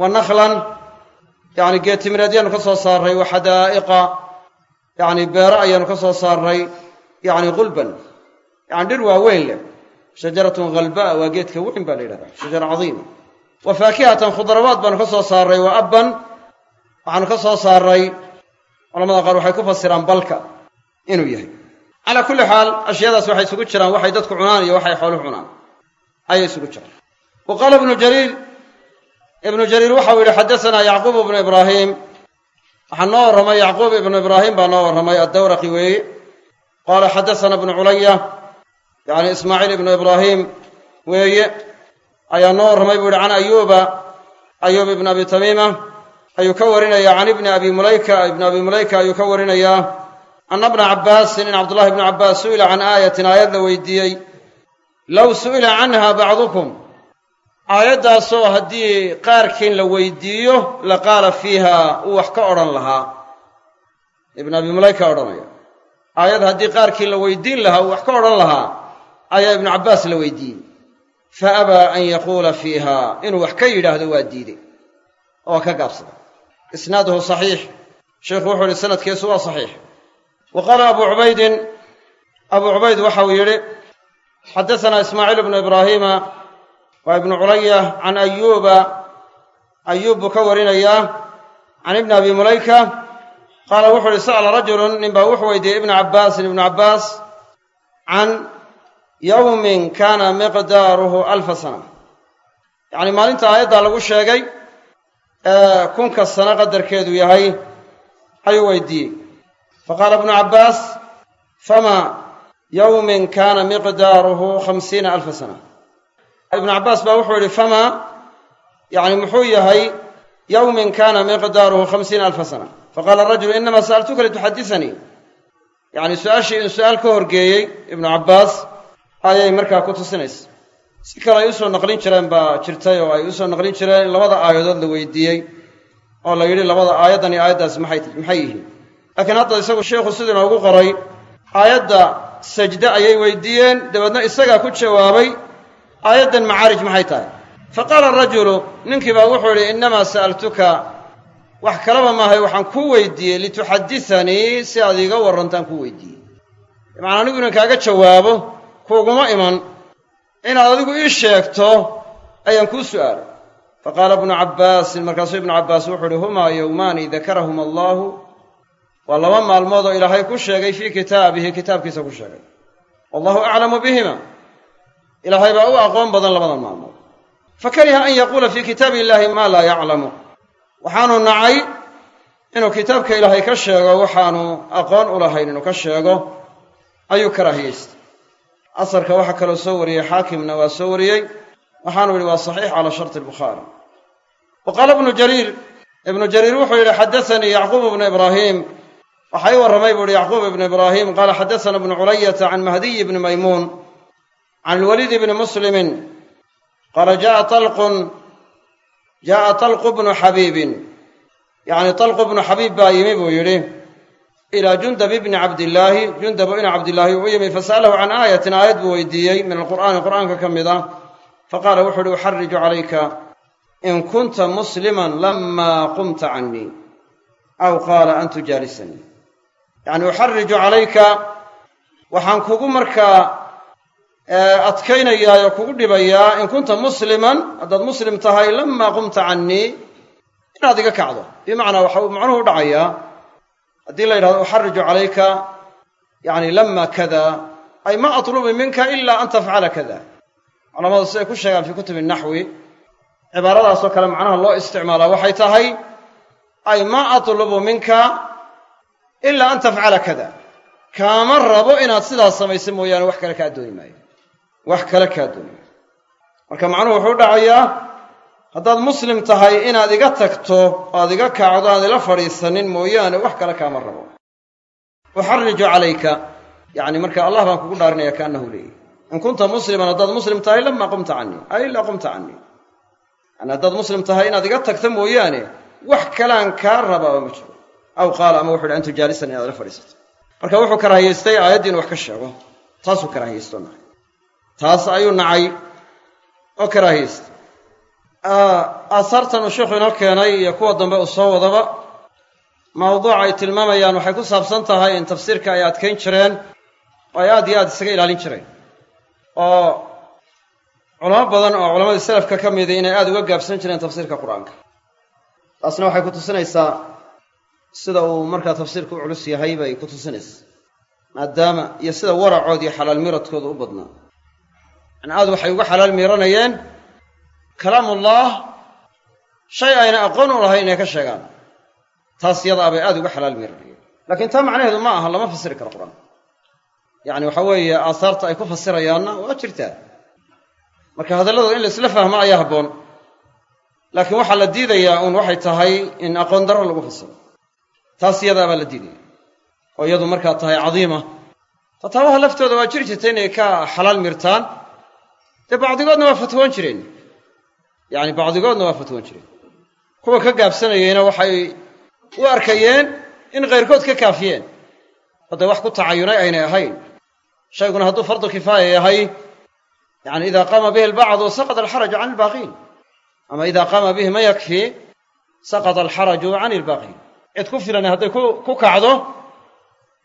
wa nakhlan yacni geed timireedyaanu ka soo saarray wa xadaa'iqa yacni beero ayaanu ka soo saarray yacni gulban yacni dhir waaweyn leh shajaratun khalbaa waa geedka weyn baa la yidhahdaa shajara cadiima wa faakihatan khudrawaad baanu ka soo saarray wa abban waxaanu ka soo saarray culamada qaar waxay ku fasiraan balka inuu yahay. Calaa kulli xaal ashyaadaas waxay isugu jiraan waxay dadku cunaan iyo waxay xooluhu cunaan. Ayay isugu jiraan. Wa qaala ibnu jariir ibnu jariir waxau yidhi xaddasanaa yacquub ibnu ibraahim. Waxaa noo warramay yacquub ibnu ibraahim baa noo warramay addawraqi weeye. Qaala xaddasana ibnu culaya yacni ismaaciil ibnu ibraahim weeye. Ayaa noo warramay buu yihi can ayuuba ayuub ibn abi tamiima ayuu ka warinayaa can ibni abi mulayka ibni abi mulayka ayuu ka warinayaa ana bna cabbaasin in cabdullahi ibnu cabbaas su'ila can aayatin aayad la weydiiyey. Low su'ila canha bacdukum aayaddaasoo haddii qaarkiin la weydiiyo la qaala fiiha uu wax ka odhan lahaa. Ibnu abi mulayka odhanaya. Aayad haddii qaarkii la weydiin lahaa uu wax ka odhan lahaa ayaa ibnu cabbaas la weydiiyey. Fa abaa an yaquula fiiha inuu wax ka yidhaahdo waa diidey oo ka gaabsaday isnaaduhu saxiix. Sheikhu wuxuu ihi sanadkiisu waa saxiix. Wa qaala abu cubaydin abuu cubayd waxa uu yidhi xaddasanaa ismaaciil bnu ibraahiima waa ibnu culaya can ayuuba. Ayuub buu ka warinayaa can ibni abi mulayka? Qaala wuxuu uhi sa'ala rajulun ninbaa wuxuu weydiiyey ibna cabbaasin ibnu cabbaas can yowmin kaana miqdaaruhu alfa sana. Yacni maalinta aayaddaa lagu sheegay ee kunka sano qadarkeedu yahay ayuu weydiiyey. Faqaala ibnu cabbaas fama yowmin kaana miqdaaruhu khamsiina alfa sana. Ibnu cabbaas baa wuxuu yidhi fama yacni muxuu yahay yowmin kaana miqdaaruhu khamsiina alfa sana. Faqaala rajulu inamaa sa'altuka lituxaddisanii yacni su'aashii in su'aal ka horgeeyey ibnu cabbaas ayay markaa ku tusinaysa si kale ay u soo naqlin jireen baa jirtay oo ay u soo naqlin jireen in labada aayadood la weydiiyey oo la yidhi labada aayaddan iyo aayaddaas maxay maxay yihiin? Laakiin hadda isagu sheikhu siduu inoogu qoray aayadda sajde ayay weydiiyeen dabeedna isagaa ku jawaabay aayaddan macaarij maxay tahay? Fa qaala rajulu ninkii baa wuxuu idhi innamaa sa'altuka wax kalaba maahay waxaan kuu weydiiyey lituxaddisanii si aad iiga warrantaan kuu weydiiyey. Bimacnaa anigu inan kaaga jawaabo kuuguma iman inaad adigu ii sheegto ayaan kuu su'aalay fa qaala ibnu cabbaasin markaasuu ibnu cabbaas wuxuu uhi humaa yowmaani dakarahuma allaahu waa laba maalmood oo ilaahay ku sheegay fii kitaabihi kitaabkiisa ku sheegay. Wallahu aclamu bihima. Ilaahay baa u aqoon badan labadan maalmood. Fa kariha an yaquula fii kitaabi illaahi maa laa yaclamu. Waxaanu nacay inuu kitaabka ilaahay ka sheego waxaanu aqoon u lahayn inuu ka sheego. Ayuu karaahiyeystay asarka waxaa kaloo soo wariyey xaakimna waa soo wariyey. Waxaanu yidhi waa saxiix calaa sharti albukhaari. Wa qaala ibnu jariir ibnu jariir wuxuu yidhi xaddasanii yacquub ibnu ibraahiim waxaa ii warramay buu uhi yacquub ibnu ibraahiim qaala xaddasana ibnu culayata can mahdiy ibni maymuun can alwaliid ibni muslimin qaala ja'a talqun ja'a talqu bnu xabiibin. Yacni talqu bnu xabiib baa yimi buu yidhi ilaa jundab ibni cabdillaahi jundabu ina cabdillaahi uu yimi fasa'alahu can aayatin aayad buu weydiiyey min alqur'aani qur'aanka ka mid ah faqaala wuxu uhi uxariju calayka in kunta musliman lamaa qumta cannii aw qaala an tujaalisanii. Yacni uxariju calayka waxaan kugu markaa adkaynayaa oo kugu dhibayaa in kunta musliman haddaad muslim tahay lamaa qumta cannii inaad iga kacdo. Bimacnaa waxa uu macnuhu dhacayaa haddii la yidhahdo uxariju calayka yacni lama kada ay ma atlubu minka ila an tafcala kada culamadu siday ku sheegaan fii kutubi naxwi cibaaradaasoo kale macnaha loo isticmaalaa waxay tahay ay ma atlubu minka ila an tafcala kada kaama rabo inaad sidaas samaysa mooyaane wax kale kaa dooni maayo. Wax kale kaa dooni maayo. Marka macnuhu wuxuu dhacayaa haddaad muslim tahay inaad iga tagto oad iga kacdo aan ila fadhiisanin mooyaane wax kale kaama rabo. Uxariju calayka. Yacni marka allah baan kugu dhaarinaya kaannahu leeyahy. In kunta musliman haddaad muslim tahay lamaa qumta cannii ay ilaa qumta cannii yani haddaad muslim tahay inaad iga tagto mooyaane wax kalaan kaa rabaaba ma jiro. Aw qaala ama wuxu uhi an tujaalisani inaad ila fadhiisato. Marka wuxuu karaahiyaystay aayaddii inu wax ka sheego. Taasuu karaahiyaysto nacay taas ayuu nacay oo karaahiyaystay aasaartan uu sheikhu inoo keenay iyo kuwa dambe uu soo wadaba. Mawduuca ay tilmaamayaan waxay ku saabsan tahay in tafsiirka ay adkayn jireen oo ay aad iyo aad isaga ilaalin jireen. Oo culamo badan oo culamadii salafka ka midi inay aada uga gaabsan jireen tafsiirka qur'aanka. Taasna waxay ku tusinaysaa sida uu markaa tafsiirka u culus yahay bay ku tusinaysaa. Maadaama iyo sida waracood iyo xalaal miradkooda u badnaa. Yani aad waxay uga xalaal miiranayeen kalaamullah shay ayna aqoon u lahayn inay ka sheegaan. Taas yadaa bay aad uga xalaal miiranayeen laakiin taa macnaheedu ma aha lama fasiri karo qur'aanka yacni waxa weeye aasaarta ay ku fasirayaanna waa jirtaa. Marka hadalladooda in la isla fahmo ayaa habboon. Laakiin waxaa la diidayaa uun waxay tahay in aqoon darro lagu fasiro. Taas yadaa baa la diidaya oo iyadu markaa tahay cadiima. Fataawaha laftooda waa jiri jirta inay ka xalaal mirtaan. Dee bacdigoodna waa fatwoon jireen yacni bacdigoodna waa fatwoon jireen kuwa ka gaabsanayeyna waxay u arkayeen in kayrkood ka kaafiyeen. Dee wax ku tacayunay aynay ahayn. Shayguna hadduu fardu kifaaya yahay yani ida qaama bihi albacdu saqata alxaraju can albaaqiin. Ama ida qaama bihi man yakfi saqata alxaraju can ilbaaqiin cid ku filan hadday ku kacdo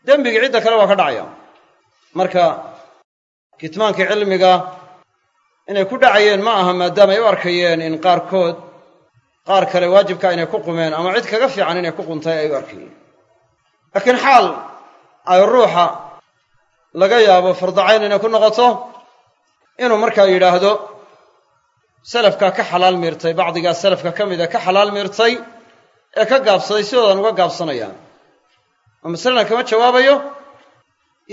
dembigii cidda kale waa ka dhacaya. Marka kitmaankii cilmiga inay ku dhacayeen ma aha maadaama ay u arkayeen in qaarkood qaar kale waajibka inay ku qumeen ama cid kaga fiican inay ku quntay ay u arkayeen. Laakiin xaal ay ruuxa laga yaabo fardacayn inay ku noqoto inuu markaa yidhaahdo salafkaa ka xalaal miirtay bacdigaa salafka ka mida ka xalaal miirtay ee ka gaabsaday sidoodan uga gaabsanayaan. Oo masalena kama jawaabayo?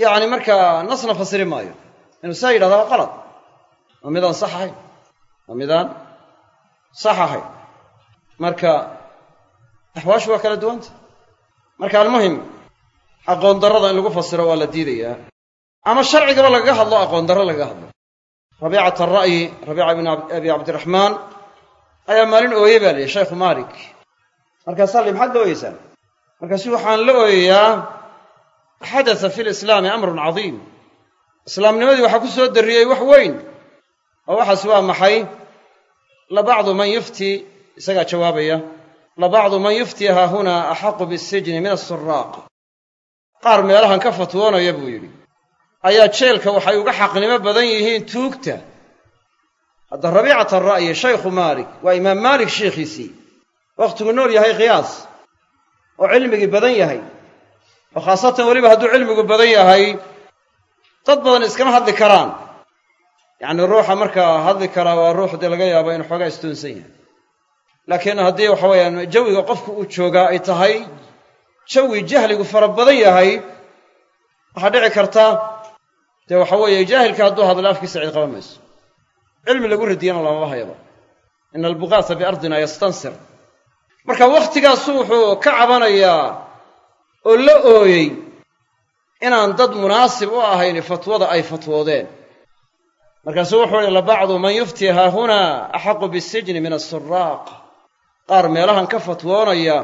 Yacni markaa nasna fasiri maayo. Inuu saa yidhahda waa qalad waa midaan sax ahayn waa midaan sax ahayn. Marka axwaashu waa kala duwanta. Marka almuhim aqoon darrada in lagu fasiro waa la diidayaa. Ama sharcigaba lagaga hadlo aqoon darro lagaga hadlo. Rabiicat ara'yi rabiica ibn abi cabdiraxmaan ayaa maalin ooye baa lihi shaykhu maalik. Markaasaa li maxaad la ooyeysaan markaasu waxaan la ooyayaa xadasa fi lislaami amrun cadiim. Islaamnimadii waxaa ku soo darriyey wax weyn oo waxaas waa maxay? Labacdu man yufti isagaa jawaabaya. Labacdu man yufti haahunaa axaqu bisijni min asuraaq qaar meelahan ka fatwoonaya buu yidhi. Ayaa jeelka waxay uga xaqnimo badan yihiin tuugta. Hadda rabiicat ara'yi shaykhu maalik waa imaam maalik sheikhiisii wakhtigu nool yahay qiyaas oo cilmigii badan yahay. Oo khaasatan weliba hadduu cilmigu badan yahay dad badan iskama hadli karaan yacni ruuxa markaa hadli karaa waa ruux dee laga yaabo inuu xoogaa istoonsan yahay. Laakiin haddii waxa weeyaan jawiga qofku uu joogaa ay tahay jawi jahligu fara badan yahay waxaa dhici karta dee waxa weeye jaahilka hadduu hadla afkiisa cid qaban mayso. Cilmi lagu radiyana lamaba hayaba. Ina albugaasa biardina yastansir. Marka wakhtigaasu wuxuu ka cabanayaa oo la ooyey inaan dad munaasib u ahayn fatwada ay fatwoodeen markaasuu wuxuu ihi labacdu man yufti haahunaa axaqu bisijni min asuraaq qaar meelahan ka fatwoonaya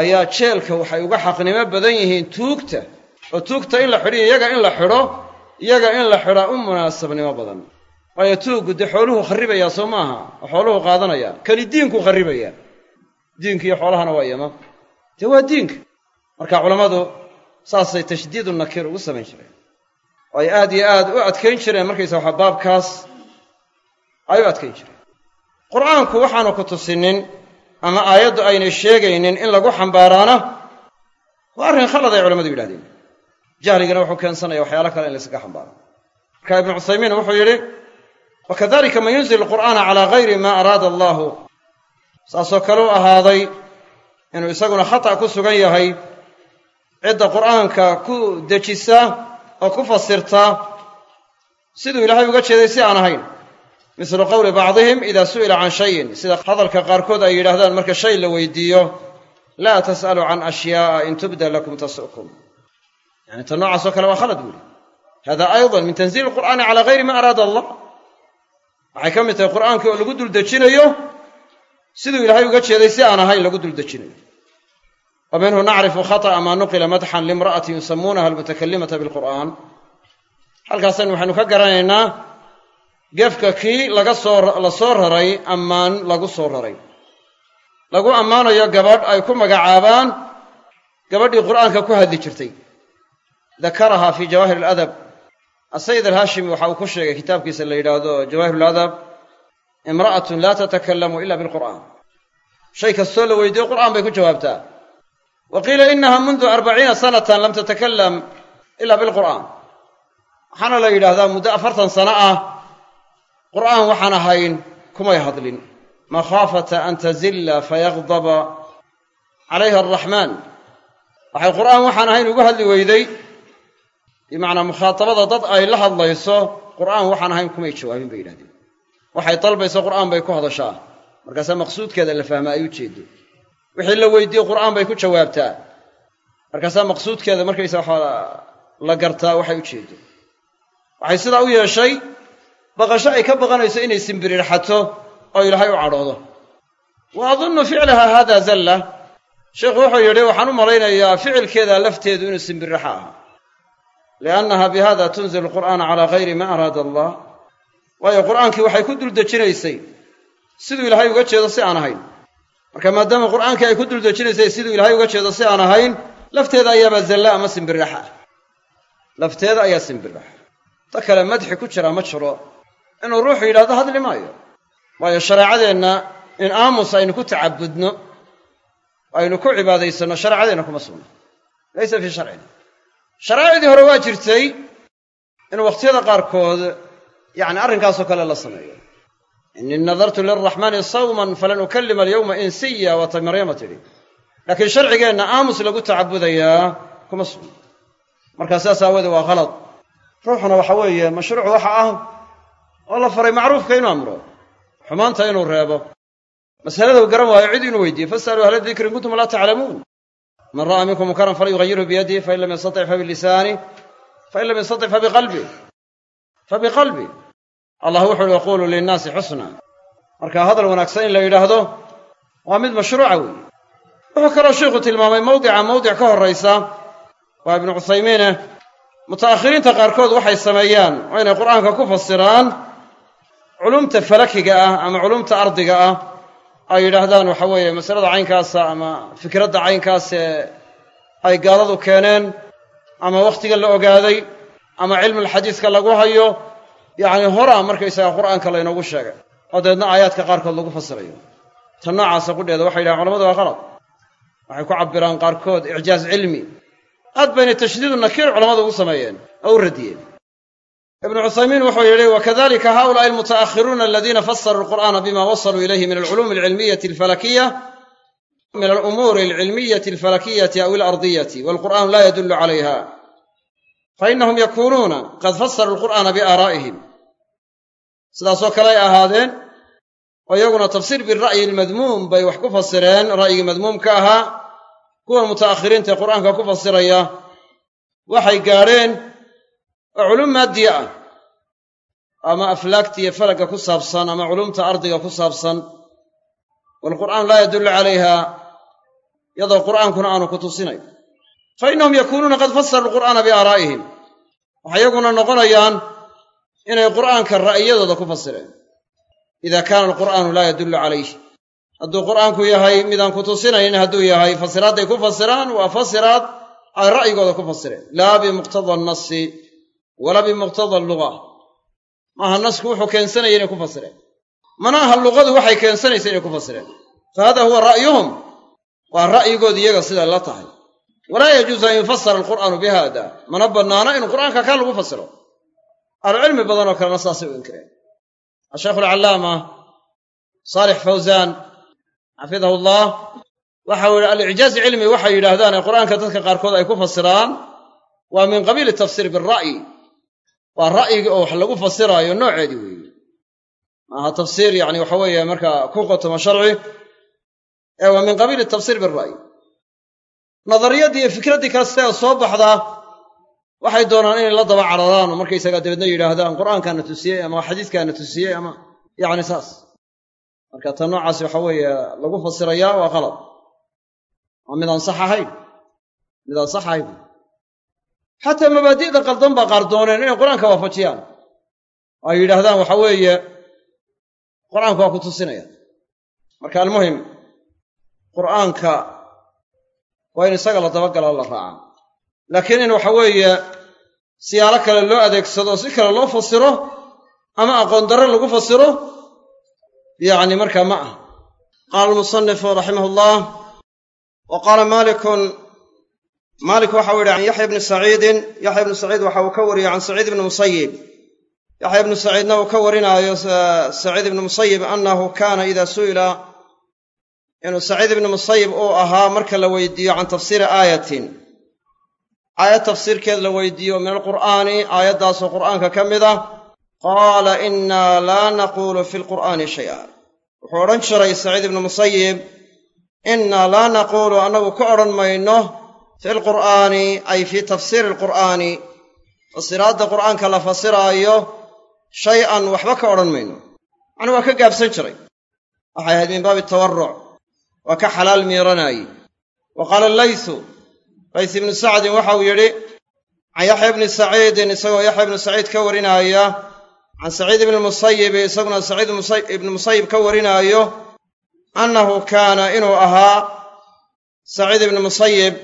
ayaa jeelka waxay uga xaqnimo badan yihiin tuugta oo tuugta in la xidhiyo iyaga in la xidho iyaga in la xidhaa u munaasabnimo badan. Waayo tuuggu dee xooluhu kharribayaa soo maaha oo xooluhu qaadanaya. Kani diinku kharribaya. Diinkiiyo xoolahana waa yama. Dee waa diinka. Marka culammadu saasay tashdiidu nakiir ugu samayn jireen oo ay aad iyo aad u adkayn jireen markaysa waxa baabkaas ay u adkayn jireen. Qur'aanku waxaanu ku tusinin ama aayaddu aynay sheegaynin in lagu xambaaraana waa arrin khalad ay culamadu yidhahdeen jahligana wuxuu keensanaya waxyaalo kale in laysaga xambaaro. Marka ibnu cuthaymiin wuxuu yidhi wakadalika man yunzil alqur'aana calaa gayri ma araada allahu saasoo kale u ahaaday inuu isaguna khata' ku sugan yahay cidda qur'aanka ku dejisa oo ku fasirta siduu ilaahay uga jeeday si aan ahayn. Mislu qowli bacdihim ida su'ila can shayin. Sida hadalka qaarkood ay yidhaahdaan marka shay la weydiiyo laa tas'alu can ashyaa'a in tubda lakum tasu'kum. Yani ta noocaasoo kale waa khalad buuhi hada ayضa min tanziil alqur'aani cala gayri ma araada allah. Waxay ka mid tahay qur'aankii oo lagu duldejinayo siduu ilaahay uga jeeday si aan ahayn lagu duldejinayo wa minhu nacrifu khata'a maa nuqila madxan limra'ati yusamuunaha almutakalimata bilqur'aan halkaasan waxaynu ka garanaynaa gefka kii laga soo la soo raray ammaan lagu soo raray lagu ammaanayo gabadh ay ku magacaabaan gabadhii qur'aanka ku hadli jirtay dakaraha fi jawaahir aladab asayid alhaashimi waxa uu ku sheegay kitaabkiisa la yidhaahdo jawaahir aladab imra'atun laa tatakallamu ila bilqur'aan shay kastoo la weydiiyo qur'aan bay ku jawaabtaa wa qiila inaha mundu arbaciina sanatan lam tatakallam ila bilqur'aan waxaana la yidhaahdaa muddo afartan sano ah qur'aan waxaan ahayn kumay hadlin makhaafata an tazilla fayagdaba calayha araxmaan waxay qur'aan waxaan ahayn ugu hadli weyday bimacnaa mukhaatabada dad ay la hadlayso qur'aan waxaan ahayn kumay jawaabin bay yidhahdeen waxay dalbayso qur'aan bay ku hadashaa markaasaa maqsuudkeeda la fahmaa ay u jeedo wixii la weydiiye qur'aan bay ku jawaabtaa. Markaasaa maqsuudkeeda markaysa waxaa la gartaa waxay u jeedo. Waxay sidaa u yeeshay baqasho ay ka baqanayso inay simbirirxato oo ilaahay u cadhoodo. Wa adunnu ficlaha hada zalla. Sheikhu wuxuu yidhi waxaan u malaynayaa ficilkeeda lafteedu inuu simbiraxa ahaa liannaha bihada tunzilu alqur'aana calaa gayri ma araada allah. Waayo qur'aankii waxay ku duldejinaysay siduu ilaahay uga jeedo si aan ahayn marka maadaama qur'aankii ay ku duldejinaysay siduu ilaahay uga jeedo si aan ahayn lafteeda ayaaba zalla ama simbiraxa lafteeda ayaa simbiraxa ta kale madxi ku jiraa ma jiro. Inuu ruuxu yidhahdo hadli maayo. Waayo shareecadeenna in aamus aynu ku tacabudno aynu ku cibaadaysanno shareecadeenna kuma sugno. Laysa fii sharcina sharaa'icdii hore waa jirtay in wakhtiyada qaarkood yacni arrinkaasoo kale la sameeyo innii nadartu lilraxmaani sawman falan ukallima alyawma insiya waata maryama tidhi. Laakiin sharcigeenna aamus lagu tacabudayaa kuma sugno markaa sidaas aawoodee waa khalad ruuxuna waxa weeye mashruuc waxa ah oo la faray macruufka inuu amro. Xumaanta inuu reebo. Masalada uu garan waayo cid inuu weydiiye fasaluu ahla dikri in kuntum laa taclamuun. Man ra'aa minkum munkaran falyugayirhu biyadihi fain lam yastatic fabilisaani fain lam yastatic fabiqalbi fabiqalbi allah wuxu uhi waquluu linnaasi xusna. Marka hadal wanaagsan in la yidhaahdo waa mid mashruuca weeye wuxuu kaloo sheikhu tilmaamay mawdica mawdic ka horraysa waa ibnu cuthaymiine muta'akhiriinta qaarkood waxay sameeyaan oo inay qur'aanka ku fasiraan culumta falakiga ah ama culumta ardiga ah ay yidhaahdaan waxa weeye masalada caynkaasa ama fikradda caynkaas ee ay gaaladu keeneen ama wakhtiga la ogaaday ama cilmulxadiiska lagu hayo yacni horaa markaysaga qur'aanka laynoogu sheegay oo dabeedna aayaadka qaarkood lagu fasirayo. Tan noocaasa qudheeda waxay yidhahan culamadu waa qalad waxay ku cabbiraan qaarkood icjaaz cilmi. Aad bayna tashdiidu nakiir culammadu ugu sameeyeen oo u radiyeen. Ibnu cuthaymiin wuxuu yidhi wakadalika haulaai almuta'akhiruuna aladiina fasaruu alqur'aana bima wasaluu ilayhi min alculuumi alcilmiyati alfalakiya min alumuuri alcilmiyati alfalakiyati aw alardiyati walqur'aanu la yadullu calayha. Fainahum yakunuuna qad fasaruu alqur'aana biaaraa'ihim sidaasoo kale ay ahaadeen oo iyaguna tafsiir bira'yi almadmuum bay wax ku fasireen. Ra'yigii madmuumka ahaa kuwan muta'akhiriinta ee qur'aanka ku fasiraya waxay gaadheen oo culum maadiya ah ama aflaagta iyo falagga ku saabsan ama culumta ardiga ku saabsan. Waalqur'aanu laa yadullu calayha iyadoo qur'aankuna aanu ku tusinayn. Fa innahum yakuunuuna qad fasaru alqur'aana biaaraa'ihim waxay iyaguna noqonayaan inay qur'aanka ra'yadooda ku fasireen. Ida kaana alqur'aanu laa yadullu calayh hadduu qur'aanku yahay midaan ku tusinayn hadduu yahay fasiraadday ku fasiraan waa fasiraad ay ra'yigooda ku fasireen. Laa bimuqtada annasi walaa bimuqtada alluga maaha nasku wuxuu keensanaya inay ku fasireen. Mana aha luqadu waxay keensanaysa inay ku fasireen. Fa hada huwa ra'yuhum. Waa ra'yigood iyaga sida la tahay. Walaa yajuusu an yufasara alqur'aanu bi haada mana bannaano in qur'aanka kaa lagu fasiro ahlucilmi badanoo kalena saasay u inkireen. Asheekhu alcallaama saalix fawsaan xafidahu allah waxau yidhi alicjaaz cilmi waxay yidhaahdaan ee qur'aanka dadka qaarkood ay ku fasiraan waa min qabiili tafsiir bira'yi waa ra'yiga oo wax lagu fasiraayo nooceedii weeye. Maaha tafsiir yani waxa weeye markaa ku qotoma sharci ee waa min qabiili tafsiir bira'yi nadariyadii iyo fikraddii kaste ee soo baxdaa waxay doonaan inay la daba cararaan oo markaysagaa dabeedna yidhaahdaan qur'aankaana tusiyey ama xadiiskaana tusiyey ama yacni saas. Marka tan noocaasi waxa weeye lagu fasirayaa waa qalad waa mid aan sax ahayn mid aan sax ahayn. Xataa mabaadi'da qaldan baa qaar dooneen inay qur'aanka waafajiyaan. Ay yidhaahdaan waxa weeye qur'aanka waa ku tusinaya. Marka almuhim qur'aanka waa in isaga la dabagalaa la raacaa laakiin in waxa weeye siyaalo kale loo adeegsado si kale loo fasiro ama aqoon darre lagu fasiro yacni markaa ma ah qaala almusanifu raximah ullah wa qaala maalikun maalik waxau yidhi can yaxya bni saciidin yaxya ibnu saciid waxa uu ka wariyey can saciid ibni musayib yaxya ibnu saciidna uu ka warinaayo saciid ibni musayib annahu kaana ida su'ila inuu saciid ibni musayib uu ahaa marka la weydiiyo can tafsiiri aayatin aayad tafsiirkeed la weydiiyo min alqur'aani aayaddaasoo qur'aanka ka mid ah qaala innaa laa naquulu fi lqur'aani shay'a wuxuu odhan jiray saciid ibnu musayib innaa laa naquulu annagu ka odhan mayno fi lqur'aani ay fii tafsiiri alqur'aani. Fasiraadda qur'aanka la fasiraayo shay-an waxba ka odhan mayno. Macnuu waa ka gaabsan jiray. Waxay ahayd min baabi tawarruc waa ka xalaal miiranaayey. Wa qaala laysu lays ibnu sacdin waxauu yidhi can yaxya bni saciidin isagoo yaxya ibnu saciid ka warinaaya can saciid ibni musayibi isaguna saciid ibnu musayib ka warinaayo annahu kaana inuu ahaa saciid ibnu musayib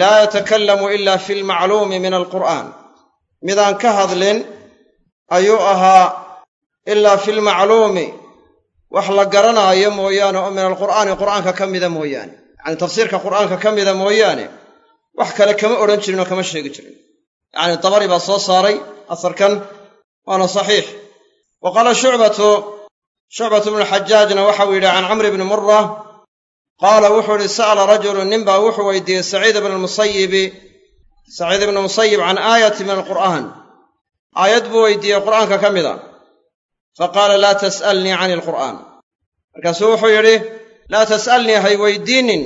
laa yatakallamu ila fi lmacluumi min alqur'aan. Midaan ka hadlin ayuu ahaa ilaa fi lmacluumi wax la garanaayo mooyaane oo min alqur'aani qur'aanka ka mida mooyaane yacni tafsiirka qur'aanka ka mida mooyaane wax kale kama odhan jirin oo kama sheegi jirin. Yacni dabari baa soo saaray asarkan waana saxiix. Wa qaala shucbatu shucbatu bnu xajaajna waxau yidhi can camri bni mura qaala wuxuu idhi sa'ala rajulu ninbaa wuxuu weydiiyey saciid ibna musayibi saciid ibnu musayib can aayati min alqur'aan. Aayad buu weydiiyey qur'aanka ka mida fa qaala laa tas'alnii cani alqur'aan markaasuu wuxuu yidhi laa tas'alnii hay weydiinin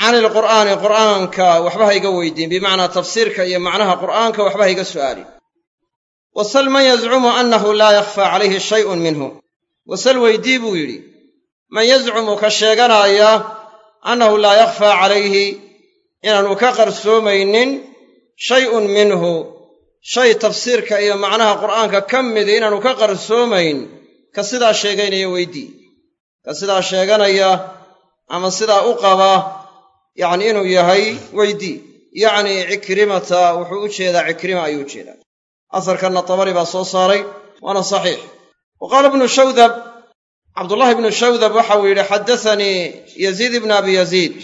cani ilqur'aani qur'aanka waxba ha iga weydiin bimacnaa tafsiirka iyo macnaha qur'aanka waxba ha iga su'aalin wasal man yazcumu annahu laa yakhfaa calayhi shay'un minhu. Wasal weydii buu yidhi man yazcumu ka sheeganaaya annahu laa yakhfaa calayhi inaanu ka qarsoomaynin shay'un minhu shay tafsiirka iyo macnaha qur'aanka ka midi inaanu ka qarsoomayn ka sidaa sheegaynaya weydii ka sidaa sheeganaya ama sidaa u qaba yacni inuu yahay weydii yacni cikrimata wuxuu u jeedaa cikrima ayuu u jeedaa. Asarkanna tabari baa soo saaray waana saxiix. Wa qaala ibnu shawdab cabdullahi ibnu shawdab waxau yidhi xaddasanii yaziid ibna abi yaziid.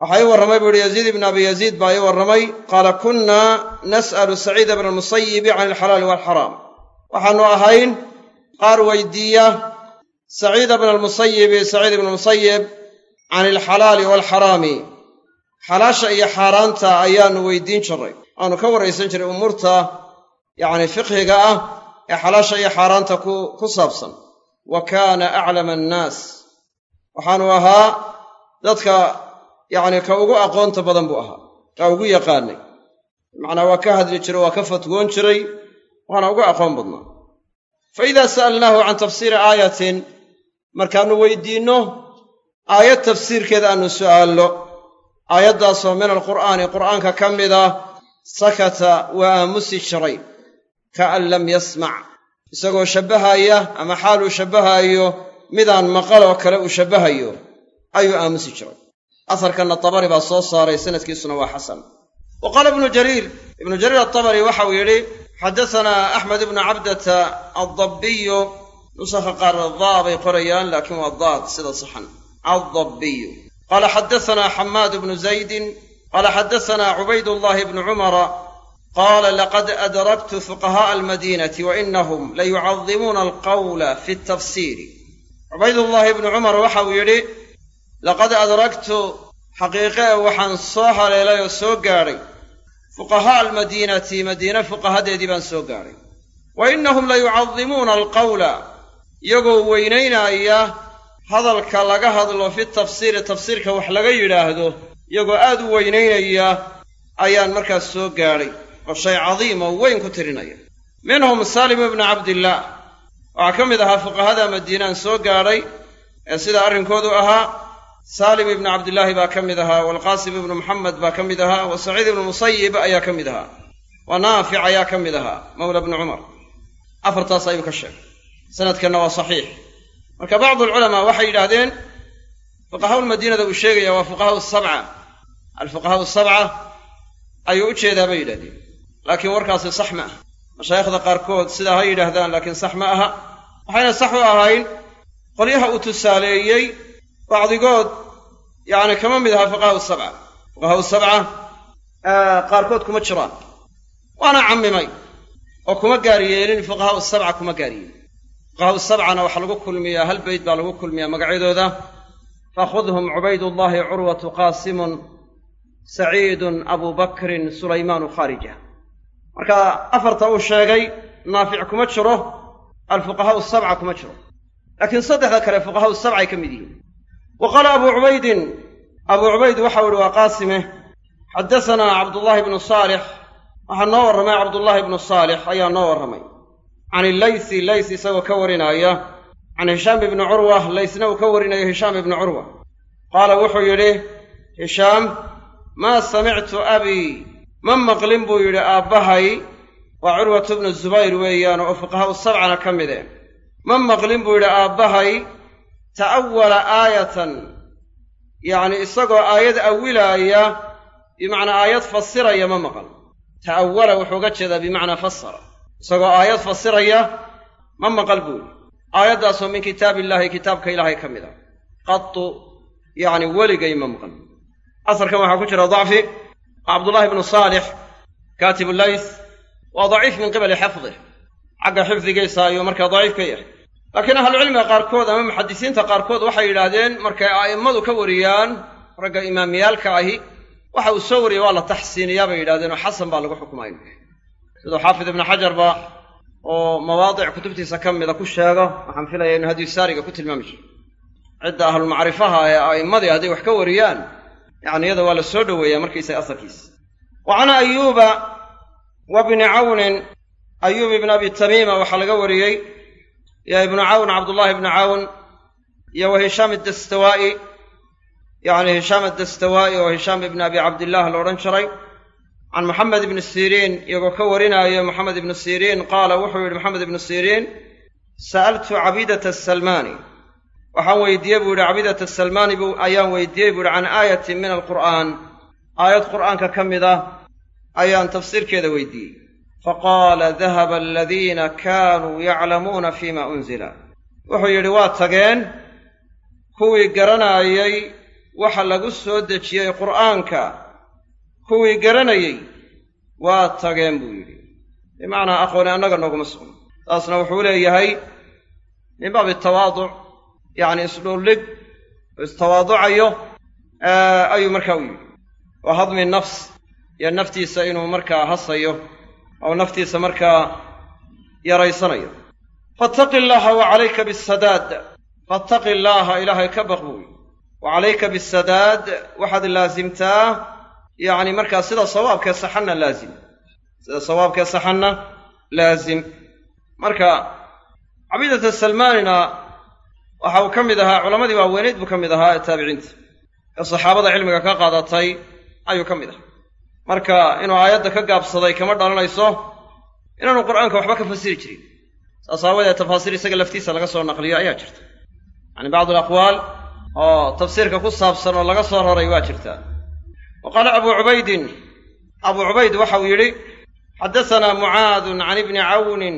Waxaa ii warramay buu yidhi yaziid ibna abi yaziid baa ii warramay. Qaala kunnaa nas'alu saciida bna almusayibi can alxalaali waalxaraam waxaannu ahayn qaar weydiiya saciida bna almusayibi saciid ibna musayib can alxalaali waalxaraami xalaasha iyo xaaraanta ayaannu weydiin jirray waannu ka warraysan jiray umuurta yacni fiqhiga ah ee xalaasha iyo xaaraanta ku saabsan wa kaana aclama annaas waxaanu ahaa dadka yacni ka ugu aqoonta badan buu ahaa ka ugu yaqaanay bimacnaa waa ka hadli jiray waa ka fatwoon jiray waana uga aqoon badnaa fa sa'alnaahu can tafsiiri aayatin markaannu weydiinno aayad tafsiirkeeda aannu su'aallo aayaddaasoo min alqur'aani qur'aanka ka mid ah sakata waa aamusi jiray ka'an lam yasmac. Isagoo shabbahaya ama xaaluu shabbahaayo midaan maqaloo kale uu shabbahayo ayuu aamusi jiray asarkanna tabari baa soo saaray sanadkiisuna waa xasan. Wa qaala ibnu jariir ibnu jariir atabari waxau yidhi xaddasanaa axmed ibnu cabdata addabbiyu nusakha qaar daa bay qorayaan laakiin waa daad sida saxan addabbiyu qaala xaddasanaa xamaad bnu zaydin qaala xaddasanaa cubaydullaahi bnu cumara qaala laqad adraktu fuqahaa'a almadiinati wa inahum layucadimuuna alqawla fi tafsiiri cubaydullaahi ibnu cumar waxau yidhi laqad adraktu xaqiiqe e waxaan soo haleelay oo soo gaadhay fuqahaa'a almadiinati madiine fuqahadeedii baan soo gaadhay wa innahum layucadimuuna alqawla iyagoo weynaynaya hadalka laga hadlo fi tafsiiri tafsiirka wax laga yidhaahdo iyagoo aad u weynaynaya ayaan markaas soo gaadhay oo shay cadiim oo weyn ku tirinaya. Minhum salim ibnu cabdillaah waxaa ka mid ahaa fuqahada madiinaan soo gaadhay ee sida arrinkoodu ahaa saalim ibnu cabdillaahi baa ka mid ahaa waalqaasim ibnu muxamed baa ka mid ahaa wa saciid ibnu musayib ayaa ka mid ahaa wa naafic ayaa ka mid ahaa mawla bnu cumar. Afartaas ayuu ka sheegay sanadkanna waa saxiix. Marka bacdu alculamaa waxay yidhaahdeen fuqahaau lmadiinada uu sheegaya waa fuqahaau sabca. Alfuqahaau sabca ayuu u jeedaa bay yidhahdeen laakiin warkaasi sax ma aha. Mashaayikhda qaarkood sidaa ha yidhaahdaan laakiin sax ma aha. Waxayna sax u ahayn qolyaha uu tusaaleeyey bacdigood yacni kama mid aha fuqahaau sabca. Fuqahaau sabca qaarkood kuma jiraan. Waana cammimay oo kuma gaar yeelin fuqahaau sabca kuma gaar yeelin fuqahaau sabcana waxaa lagu kulmiyaa hal beyt baa lagu kulmiyaa magacyadooda faakhudhum cubaydullaahi curwatu qaasimun saciidun abu bakrin sulaymaanu khaarija marka afarta uu sheegay naafic kuma jiro alfuqahaau sabca kuma jiro laakiin saddexda kale fuqahaau sabcay ka mid yihiin wa qaala abuu cubaydin abuu cubayd waxau ihi waa qaasime xaddasanaa cabdullaahi bnu saalix waxaa noo warramay cabdullaahi bnu saalix ayaa noo warramay can ilaysi lays isagoo ka warinaaya can hishaam ibni curwa laysna uu ka warinayo hishaam ibni curwa. Qaala wuxuu yidhi hishaam maa samictu abii ma maqlin buu yidhi aabbahay waa curwatu bnu zubayr weeyaan oo fuqahaa'u sabcana ka mide ma maqlin buu yidhi aabbahay ta'awala aayatan yacni isagoo aayad awilaaya bimacnaa aayad fasiraya ma maqal. Ta'awala wuxuu uga jeedaa bimacnaa fasara isagoo aayad fasiraya ma maqal buu yidhi. Aayaddaasoo min kitaabi illaahi kitaabka ilaahay ka mid a qatu yacni weligay ma maqal asarkan waxaa ku jira dacfi. Cabdullaahi bnu saalix kaatibu layth waa daciif min qibali xifdih. Xagga xifdigiisa ayuu markaa daciif ka yahay. Laakiin ahlucilmiga qaarkood ama muxadisiinta qaarkood waxay yidhaahdeen markay a'immadu ka wariyaan ragga imaamiyaalka ahi waxa uu soo wariyey waa la taxsiiniyaa bay yidhahdeen oo xasan baa lagu xukumay siduu xaafid ibnu xajarba oo mawaadic kutubtiisa ka mida ku sheego waxaan filaya inu hadyu saariga ku tilmaami jiro cidda ahlulmacrifaha ee a'immadii hadday wax ka wariyaan yacni iyada waa la soo dhoweeyaa markiisa asalkiisa wa can ayuuba wa bni cawnin ayuub ibn abi tamiima waxaa laga wariyey iyo ibnu cawn cabdullaahi ibnu cawn iyo wa hishaam adastawaa'i yacni hishaam adastawaa'i oo hishaam ibni abi cabdillaah la odhan jiray can moxamed ibni siriin iyagoo ka warinaayo moxamed ibnu siriin qaala wuxuu yidhi moxamed ibnu siriin sa'altu cabidata asalmaani waxaan weydiiyey buu yidhi cabidata salmaani bu ayaan weydiiyey buu yidhi can aayatin min alqur'aan aayad qur'aanka ka mid ah ayaan tafsiirkeeda weydiiyey faqaala dahaba aladiina kaanuu yaclamuuna fima unzila wuxuu yidhi waa tageen kuwii garanaayey waxa lagu soo dejiyey qur'aanka kuwii garanayey. Waa tageen buu yidhi. Bimacnaa aqooni annaga nooguma sugno. Taasna wuxuu leeyahay min baabi tawaaduc yacni isdhuldhig oo istawaaducayo ayuu markaa u yidhi. Wa hadmi nafs iyo naftiisa inuu markaa hasayo oo naftiisa markaa yaraysanayo fattaqi illaaha wa calayka bisadaad. Fattaqi illaaha ilaahay ka baq buu yidhi. Wa calayka bisadaad waxaad laasimtaa yacni markaa sida sawaabkee saxanna laazim. Sida sawaabkee saxanna laazim. Marka cabidata salmaanina waxa uu ka mid ahaa culammadii waaweyneyd buu ka mid ahaa ee taabiciinta. Ee saxaabada cilmiga ka qaadatay ayuu ka mid ahaa. Marka inuu aayadda ka gaabsaday kama dhalanayso inaanu qur'aanka waxba ka fasiri jirin. Saas aawadeed tafaasiir isaga laftiisa laga soo naqliyo ayaa jirta. Yacni bacdu alaqwaal oo tafsiirka ku saabsan oo laga soo raray waa jirtaa wa qaala abuu cubaydin abuu cubayd waxa uu yidhi xaddasanaa mucaadun can ibni cawnin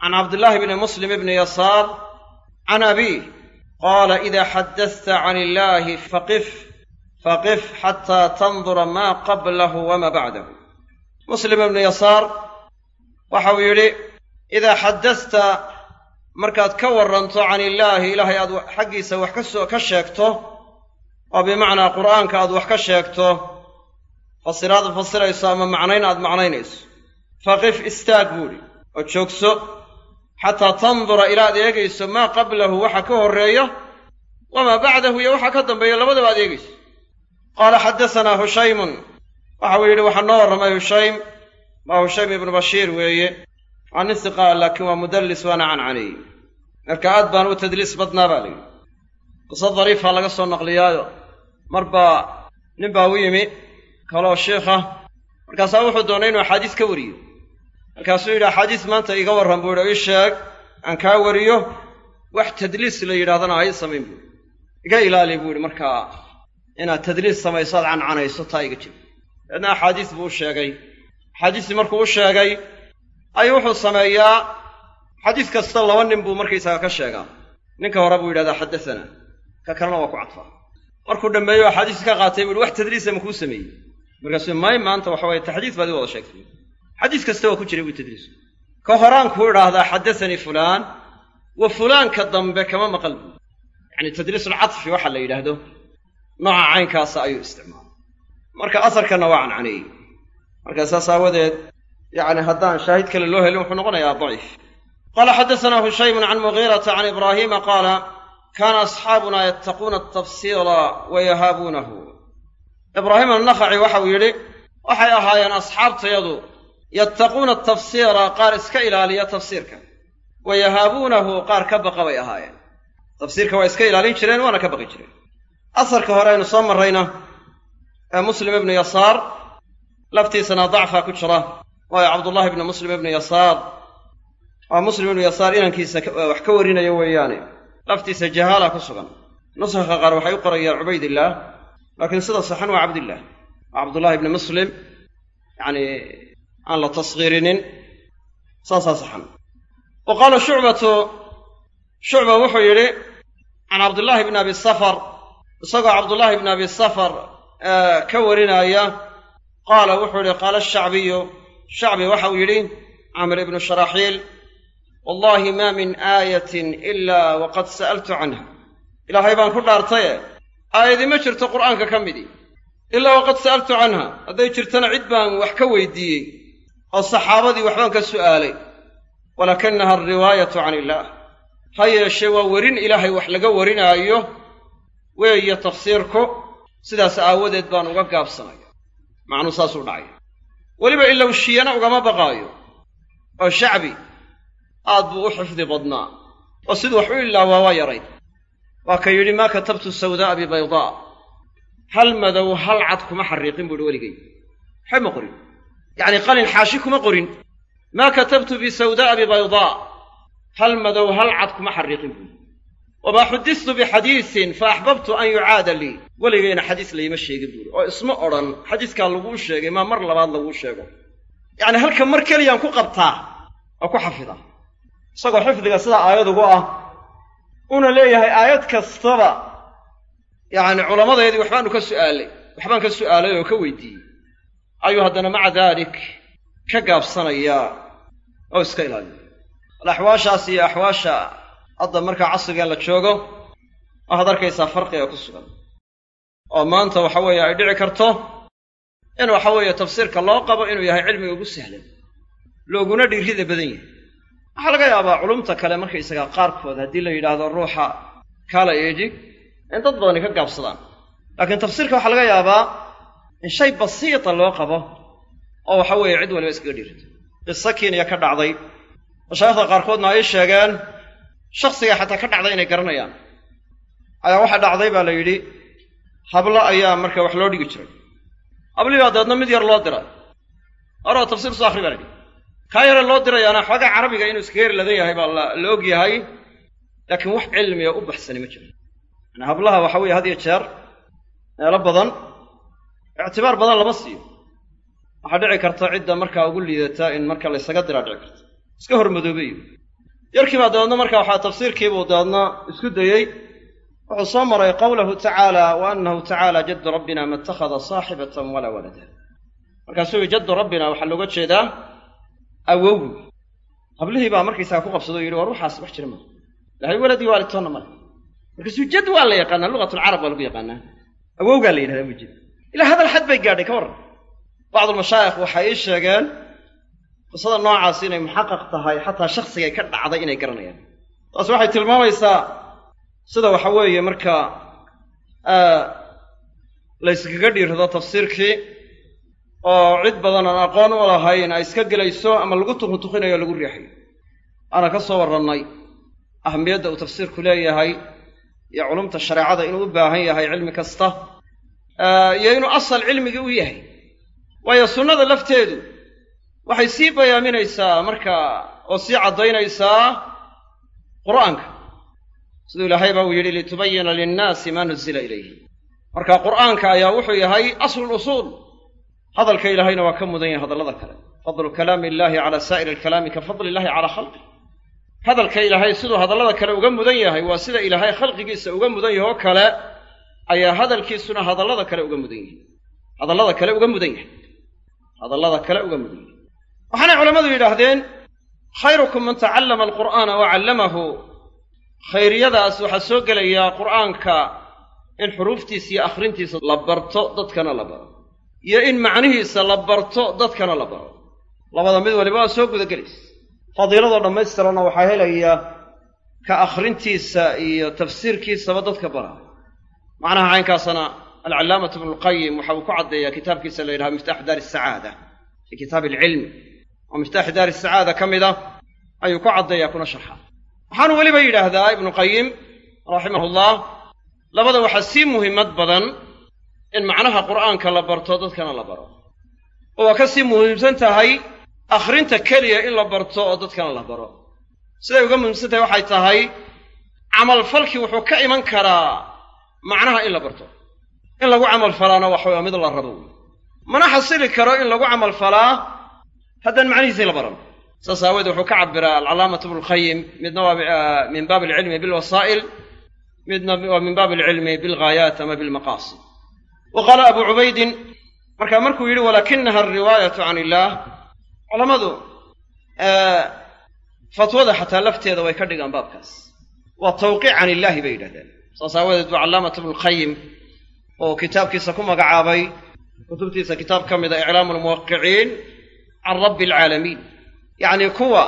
can cabdillaahi bni muslim ibni yasaar can abiih qaala ida xaddasta can illaahi faqif faqif xataa tandura maa qablahu wamaa bacdahu muslim ibnu yasaar waxa uu yidhi idaa xaddasta markaad ka warranto can illaahi ilaahay aad xaggiisa wax ka soo ka sheegto oo bimacnaa qur'aanka aad wax ka sheegto fasiraad fasirayso ama macnayn aad macnaynayso. Faqif istaag buudhi oo joogso xataa tandura ilaad eegayso maa qablahu waxa ka horreeya wamaa bacdahu iyo waxa ka dambeeya labadaba aad eegayso. Qaala xaddasanaa hushaymun waxau yidhi waxaa noo warramay hushaym. Waa hushaym ibnu bashiir weeye. Waa nin siqaa laakiin waa mudallis waana cancaneeyey marka aad baan u tadliis badnaa baa layidhi qiso dariifaa laga soo naqliyaayo mar baa nin baa u yimi kaloo shiikha markaasaa wuxuu doonay inuu axaadiis ka wariyo. Markaasuu yidhi axaadiis maanta iga warran buu yidhi ii sheeg aan kaa wariyo wax tadliis la yidhahdana ha ii samayn buuhi iga ilaali buu yidhi markaa inaad tadliis samayso ad cancanayso taa iga jir daedna axaadiis buu u sheegay. Axaadiistii markuu u sheegay ayuu wuxuu sameeyaa xadiis kasta laba nin buu markaysaga ka sheegaa. Ninka hore buu yidhahdaa xaddasanaa. Ka kalena waa ku cadfaa markuu dhammeeyo axaadiis ka qaatay buu yidhi wax tadliisa makuu sameeyey? Markaasuu may maanta waxa waye taxdiis baad ii wada sheegtay. Xadiis kasta waa ku jiray buu tadliisku ka horaan kuu idhaahdaa xaddasanii fulaan wa fulaanka dambe kama maqal. Buu yacni tadliisulcadfi waxa la yidhaahdo nooca caynkaasa ayuu isticmaalay. Marka asarkanna waa cancaneeyey. Marka saas aawadeed yacni haddaan shaahid kale loo helin wuxuu noqonayaa daciif. Qaala xaddasanaa hushaymun can mugiirata can ibraahiima qaala kaana asxaabuna yattaquuna atafsiira wa yahaabuunahu ibraahim annakhaci waxau yidhi waxay ahaayeen asxaabtayadu yattaquuna atafsiira qaar iska ilaaliya tafsiirka wa yahaabuunahu qaar ka baqa bay ahaayeen tafsiirka waa iska ilaalin jireen waana ka baqi jireen asarka hore aynu soo marrayna ee muslim ibnu yasaar laftiisana dacfaa ku jira waayo cabdullahi ibnu muslim ibnu yasaar waa muslim ibnu yasaar inankiisa wax ka warinaya weeyaane laftiisa jahaala ku sugan. Nusakha qaar waxay u qorayaan cubaydillaah laakiin sida saxan waa cabdillaah waa cabdullahi ibni muslim yacni aan la taskhiirinin saasaa saxan. Wa qaala shucbatu shucba wuxuu yidhi can cabdullaahi bni abi safar isagoo cabdullaahi bni abi safar ka warinaya qaala wuxuu yidhi qaala ashacbiyu shacbi waxau yidhi camr ibnu sharaxiil wallahi ma min aayatin ilaa waqad sa'altu canha ilaahay baan ku dhaartaye. Aayadi ma jirto qur'aanka ka midii ilaa waqad sa'altu canha hadday jirtana cid baan wax ka weydiiyey oo saxaabadii waxbaan ka su'aalay. Walakinaha alriwaayatu can illaah ha yeeshee waa werin ilaahay wax laga warinaayo. Weeye tafsiirku sidaas aawadeed baan uga gaabsanaya. Macnuu saasuu dhacay. Weliba ilowshiyana ugama baqaayo. Oo shacbi aad buu u xifdi badnaa. Oo siduu wax u ilaawaa waa yarayd. Waa ka yidhi maa katabtu sawdaa'a bibaydaa. Hal madow hal cad kuma xariiqin buu ihi weligay waxba ma qorin. Yacni qalin xaashi kuma qorin. Maa katabtu bisawdaa'a bibaydaa. Hal madow hal cad kuma xariiqin buui wamaa xudistu bixadiisin fa axbabtu an yucaada lii. Weligayna xadiis layma sheegin buuri oo isma odhan xadiiskaa laguu sheegay maa mar labaad laguu sheego. Yacni halka mar keliyaan ku qabtaa oo ku xafida isagoo xifdiga sidaa aayad ugu ah una leeyahay aayad kastaba yacni culammadeedii waxbaanu ka su'aalay waxbaan ka su'aalay oo ka weydiiyey. Ayuu haddana maca daalik ka gaabsanayaa oo iska ilaaliya alaxwaashaas iyo axwaasha hadda markaa casrigan la joogo waxaad arkaysaa farqiga ku sugan. Oo maanta waxa weeye ay dhici karto in waxa weeye tafsiirka loo qabo inuu yahay cilmiga ugu sahlan looguna dhiirrida badan yahay waxaa laga yaabaa culumta kale markaysagaa qaarkood haddii la yidhaahdo ruuxa kaala eegi in dad badani ka gaabsadaan. Laakiin tafsiirka waxaa laga yaabaa in shay basiita loo qabo oo waxa weeye cid waliba iskaga dhiirrito. Qiso kenya ka dhacday. Mashaayikhda qaarkoodna ay sheegeen shaksiga xataa ka dhacday inay garanayaan. Ayaa waxaa dhacday baa la yidhi hablo ayaa marka wax loo dhigi jiray. Hablii baa dabeedna mid yar loo diray horeo tafsiir soo akhri baa la yidhi kaa yare loo dirayaana xoogaa carabiga inuu yar ladan yahay baa la og yahay. Laakiin wax cilmiga u baxsani ma jiro yani hablaha waxa weeye had iyo jeer meelo badan ictibaar badan lama siiyo. Waxaa dhici karta cidda markaa ugu liidata in marka laysaga diraa dhici karta. Iska hormadoobeyo yarkii baa dabeedna marka waxaa tafsiirkiibuu dabeedna isku dayey wuxuu soo maray qawlahu tacaala wa annahu tacaala jaddu rabbina ma ittakhada saaxibatan walaa walada. Markaasuu jaddu rabbina waxaa looga jeedaa awowgu. Hablihii baa markaysaga ku qabsado o yidhi war waxaas wax jira maa ilahay waladii waalidtoonna male. Markaasuu jad waa la yaqaanaa lugatulcarab waa lagu yaqaanaa. Awowgaa la yidhahdaa wejid ilaa hadal xad bay gaadhay ka warran. Bacdulmashaayikh waxay ii sheegeen qisada noocaasi inay muxaqaq tahay xataa shaksigay ka dhacday inay garanayaan. Taas waxay tilmaamaysaa sida waxa weeye marka layskaga dhiirrado tafsiirkii oo cid badan aan aqoon u lahayn ay iska gelayso ama lagu tukuntukinayo o lagu riixayo ana ka soo warrannay ahamiyadda uu tafsiirku leeyahay iyo culumta shareecada inuu u baahan yahay cilmi kasta iyo inuu asal cilmigii u yahay. Waayo sunnada lafteedu waxay sii bayaaminaysaa marka oo sii caddaynaysaa qur'aanka. Siduu ilaahay ba uu yidhi litubayina linnaasi maa nuzila ilayhi. Marka qur'aanka ayaa wuxuu yahay aslu usuul hadalka ilaahayna waa ka mudan yahay hadallada kale. Fadlu kalaami illaahi calaa saa'iri alkalaami ka fadli illahi calaa khalqi. Hadalka ilaahay siduu hadallada kale uga mudan yahay waa sida ilaahay khalqigiisa uga mudan yahay oo kale ayaa hadalkiisuna hadallada kale uga mudan yahay. Hadallada kale uga mudan yahay. Hadallada kale uga mudan yahay. Waxaanay culammadu yidhaahdeen khayrukum man tacallama alqur'aana wa callamahu khayriyadaas waxaa soo gelayaa qur'aanka in xuruuftiisa iyo akhrintiisa la barto dadkana la baro iyo in macnihiisa la barto dadkana la baro. Labada mid waliba waa soo gudagelaysa fadiiladoo dhammaystiranna waxaa helaya ka akhrintiisa iyo tafsiirkiisaba dadka bara. Macnaha caynkaasana alcallaamatu ibnulqayim waxa uu ku caddeeyaa kitaabkiisa la yidhaha miftaaxu daari asacaada fi kitaabi alcilmi. Oo miftaaxi daari asacaada ka mid ah ayuu ku caddeeyaa kuna sharxa. Waxaanu weliba yidhaahdaa ibnuqayim raximahullah labada waxaa sii muhimmad badan in macnaha qur'aanka la barto dadkana la baro. Oo waa ka sii muhiimsan tahay akhrinta keliya in la barto oo dadkana la baro. Siday uga muhiimsan tahay waxay tahay camalfalkii wuxuu ka iman karaa macnaha in la barto. In lagu camalfalaana waxa waa mid la rabo mana xasili karo in lagu camalfalaa haddaan macnihiisii la baran. Saas aawoodee wuxuu ka cabiraa alcalaamatu ibnulqayim midna waa min baabi alcilmi bilwasaa'il midna waa min baabi alcilmi bilghaayaat ama bilmaqaasid wa qaala abu cubaydin markaa markuu yidhi walakinaha alriwaayatu can illaah culammadu fatwada xataa lafteeda way ka dhigaan baabkaas waa tawqiic can illaahi bay yidhahdeen saas aawadeed buu callaamatu ibnulqayim oo kitaabkiisa ku magacaabay kutubtiisa kitaab ka mida iclaamu lmuwaqiciin can rabbi alcaalamiin yacnii kuwa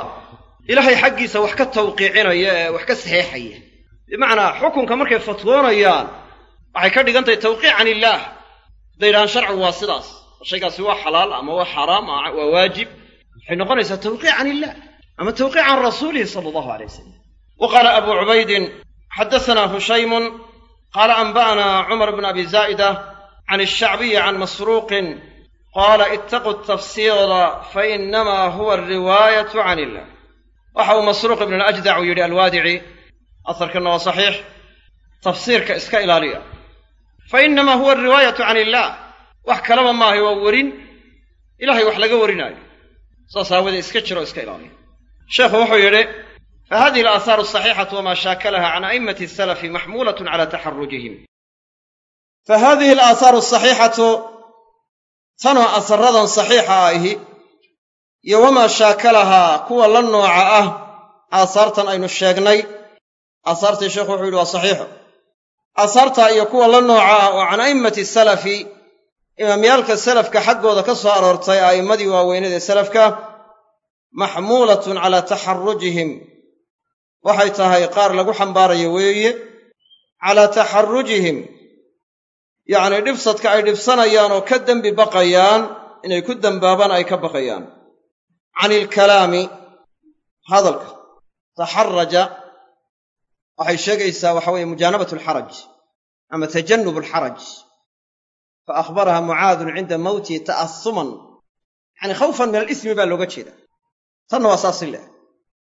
ilaahay xaggiisa wax ka tawqiicinaya ee wax ka saxeexaya bimacnaa xukunka markay fatwoonayaan waxay ka dhigan tahay tawqiic can illaah hadday yidhahaan sharcigu waa sidaas. Shaygaasi waa xalaal ama waa xaraam waa waajib. Waxay noqonaysaa tawqiic can illah ama tawqiic can rasuulihi sala allahu alay wasalam wa qaala abu cubaydin xaddasanaa hushaymun qaala anba'anaa cumar bn abi zaa'ida can alshacbiyi can masruuqin qaala ittaquu tafsiira fainamaa huwa alriwaayatu can illah. Waxa uu masruuq ibn alajdac uu yidhi alwaadici asarkanna waa saxiix. Tafsiirka iska ilaaliya fa innamaa huwa alriwaayatu can illaah wax kalaba maahay waa werin ilahay wax laga warinaayo saas aawadee iska jiro iska ilaaliya sheekhu wuxuu yidhi fa hadihi alaasaaru asaxiixatu wamaa shaakalaha can a'immati asalafi maxmuulatun cala taxarujihim fa hadihi alaasaaru asaxiixatu tanoo asaradan saxiixa ahi iyo wamaa shaakalahaa kuwa la nooca ah aasaartan aynu sheegnay. Aasaartii sheekhu wuxuu yidhi waa saxiixo aasaartaa iyo kuwa la nooca ah oo can a'immati salafi imaamyaalka salafka xaggooda ka soo aroortay a'immadii waaweynada salafka maxmuulatun calaa taxarujihim waxay tahay qaar lagu xambaarayo weeye calaa taxarujihim yacnii dhibsadka ay dhibsanayaan oo ka dembi baqayaan inay ku dembaabaan ay ka baqayaan. Can ilkalaami hadalka taxaraja waxay sheegaysaa waxa weeye mujaanabat alxaraj ama tajanub alxaraj fa akhbaraha mucaadun cinda mawtihi ta'asuman yacni khawfan min alismi baa looga jeeda tanna waa saasi leh.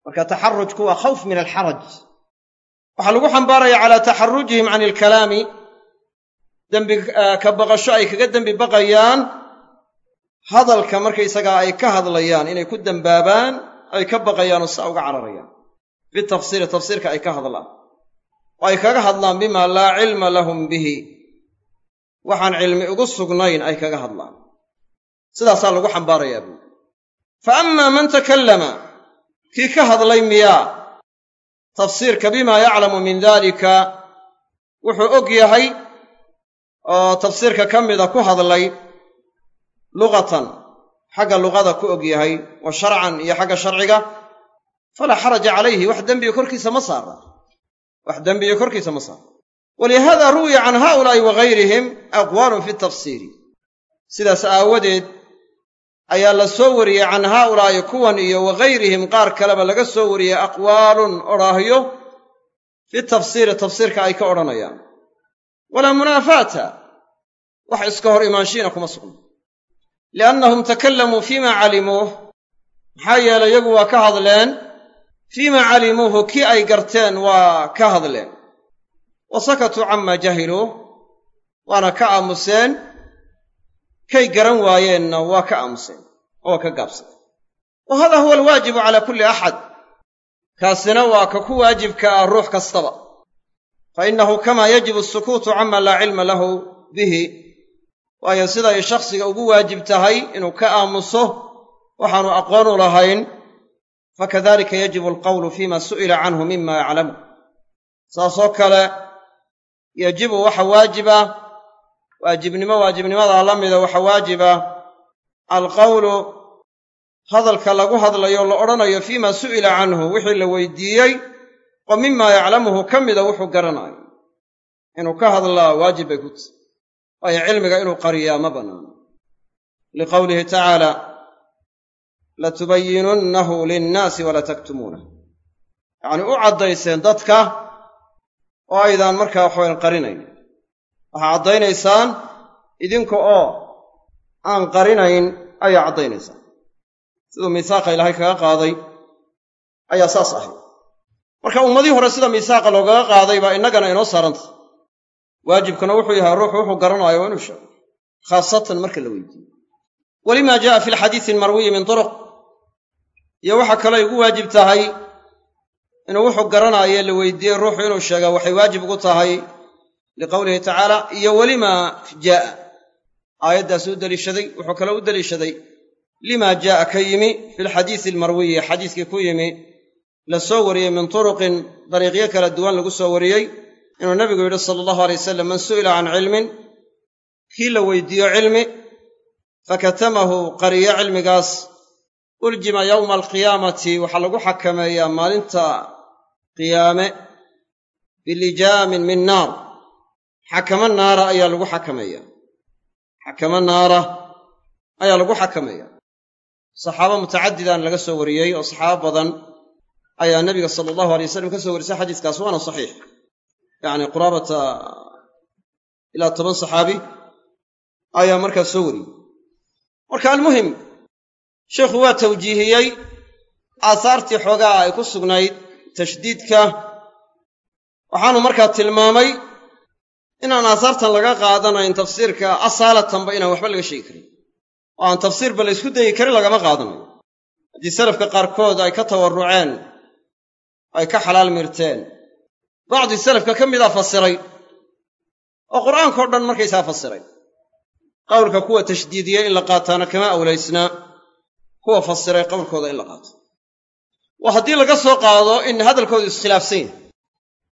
Marka taxarujku waa khawf min alxaraj. Waxaa lagu xambaaraya calaa taxarujihim can ilkalaami. Dembi ka baqasho ay kaga dembi baqayaan. Hadalka markaysagaa ay ka hadlayaan inay ku dembaabaan ay ka baqayaan oo saa uga cararayaan bitafsiiri tafsiirka ay ka hadlaan. Oo ay kaga hadlaan bimaa laa cilma lahum bihi. Waxaan cilmi ugu sugnayn ay kaga hadlaan. Sidaasaa lagu xambaarayaa buuri fa ammaa man takallama kii ka hadlay miyaa tafsiirka bimaa yaclamu min daalika wuxuu og yahay oo tafsiirka ka mida ku hadlay luqatan xagga luqada ku og yahay wa sharcan iyo xagga sharciga falaa xaraja calayhi wax dembiga korkiisa ma saara wax dembiga korkiisa ma saara walihaada ruwiya can haa'ulaa'i wa gayrihim aqwaalun fi tafsiiri sidaas aawadeed ayaa la soo wariyey can haa'ulaa'i kuwan iyo wa gayrihim qaar kaleba laga soo wariyey aqwaalun odhaahyo fi tafsiiri tafsiirka ay ka odhanayaan walaa munaafaata wax iska hor imaanshiina kuma sugna liannahum takallamuu fiima calimuuh maxaa yeelay iyagu waa ka hadleen fiima calimuuhu kii ay garteen waa ka hadleen wa sakatuu camaa jahiluuh waana ka aamuseen kay garan waayeenna waa ka aamuseen oo ka gaabsadeen wa hada huwa alwaajibu calaa kulli axad kaasina waa ka ku waajibka ah ruux kastaba fa innahu kamaa yajibu asukuutu cama laa cilma lahu bihi waayo siday shakhsiga ugu waajib tahay inuu ka aamuso waxaanu aqoon u lahayn fakadalika yajibu alqawlu fima su'ila canhu mima yaclamu saasoo kale yajibu waxa waajiba waajibnimo waajibnimadaa la mida waxa waajiba alqawlu hadalka lagu hadlayo la odhanayo fiima su'ila canhu wixii la weydiiyey oo mima yaclamuhu ka mida wuxuu garanayo inuu ka hadlaa waajib bay ku tahy waayo cilmiga inuu qariyaa ma bannaano liqowlihi tacaala latubayinunnahu linnaasi wala taktumuunah yacnii u caddayseen dadka oo aydaan markaa waxawayan qarinayn waxaa caddaynaysaan idinka oo aan qarinayn ayaa caddaynaysaa siduu miisaaqa ilaahay kaga qaaday ayaa saas ahayd marka ummadii hore sida miisaaqa loogaga qaaday baa innagana inoo saarantah waajibkuna wuxuu yahay ruuxu wuxuu garanaayo waa inuu sheego khaasatan marka la weydiiyo walimaa jaa'a fi alxadiisi almarwiyi min turuq iyo waxaa kaloo igu waajib tahay inuu wuxuu garanaayo la weydiiyey ruuxu inuu sheegaa waxay waajib ugu tahay liqowlihi tacaala iyo welimaa jaa'a. Aayaddaas u deliishaday wuxuu kaloo u deliishaday limaa jaa'a ka yimi fi lxadiisi almarwiyi xadiiskii ku yimi la soo wariyey min turuqin dariiqyo kala duwan lagu soo wariyey inuu nabigu yidhi sala allahu alay wasalam man su'ila can cilmin kii la weydiiyo cilmi fakatamahu qariyo cilmigaas uljima yowma alqiyaamati waxaa lagu xakameeyaa maalinta qiyaame bilijaamin min naar xakamo naara ayaa lagu xakameeyaa xakamo naara ayaa lagu xakameeya saxaabo mutacadidaan laga soo wariyey oo saxaabo badan ayaa nebiga sala allahu alay wasalam ka soo warisay xadiiskaas waana saxiix yacni quraabata ilaa toban saxaabi ayaa markaas soo wariyey marka almuhim sheikhu waa tawjiihiyey aahaartii xoogaa ay ku sugnayd tashdiidka. Waxaanu markaa tilmaamay inaan aahaartan laga qaadanayn tafsiirka asaalatanba inaan waxba laga sheegi karin. Oo aan tafsiirba la ysku dayi karin lagama qaadanayo haddii salafka qaarkood ay ka tawarruceen ay ka xalaal mirteen bacdii salafka ka mida fasiray oo qur'aankao dhan markaysaa fasiray. Qowlka kuwa tashdiidiyey in la qaataana kama awlaysnaa kuwa fasiray qowlkooda in la qaato. Waa haddii laga soo qaado in hadalkoodu iskhilaafsan yahay.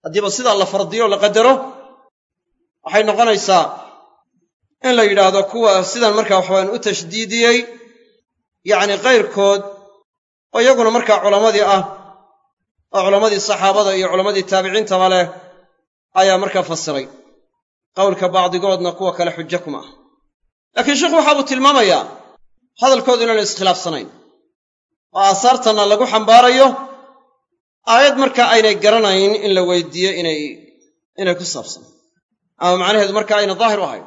Haddiiba sidaa la fardiyo la qadaro waxay noqonaysaa in la yidhaahdo kuwa sidan markaa waxawaan u tashdiidiyey yacni kayrkood oo iyaguna markaa culammadii ah oo culammadii saxaabada iyo culammadii taabiciintaba leh ayaa markaa fasiray qowlka bacdigoodna kuwa kale xujo kuma ah. Laakiin sheikhu waxaabuu tilmaamayaa hadalkoodu inaan iskhilaafsanayn. Oo aasaartanna lagu xambaarayo aayad markaa aynay garanayn in la weydiiyo inay inay ku saabsan. Ama macnaheedu marka ayna daahir u ahayn.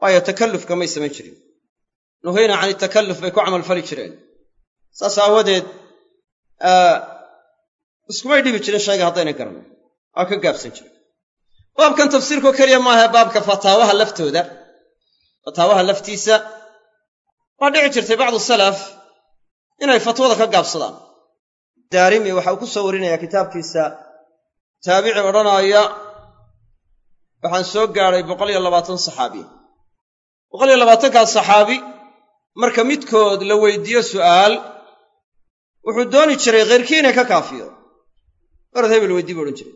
Waayo takallufka may samayn jirin. Nuhayna can itakalluf bay ku camalfali jireen. Saas aawadeed iskumay dhibi jirin shayga haddaynay garanayn. Waa ka gaabsan jiren baabkan tafsiirkoo keliya maaha baabka fataawaha laftooda. Fataawaha laftiisa waa dhici jirtay bacdu salaf inay fatwada ka gaabsadaan. Daarimi waxa uu ku soo warinayaa kitaabkiisa. Taabici odhanaaya waxaan soo gaadhay boqol iyo labaatan saxaabi. Boqol iyo labaatankaas saxaabi marka midkood la weydiiyo su'aal wuxuu dooni jiray khayrkii inay ka kaafiyo. Orad hebel weydii buu odhan jiray.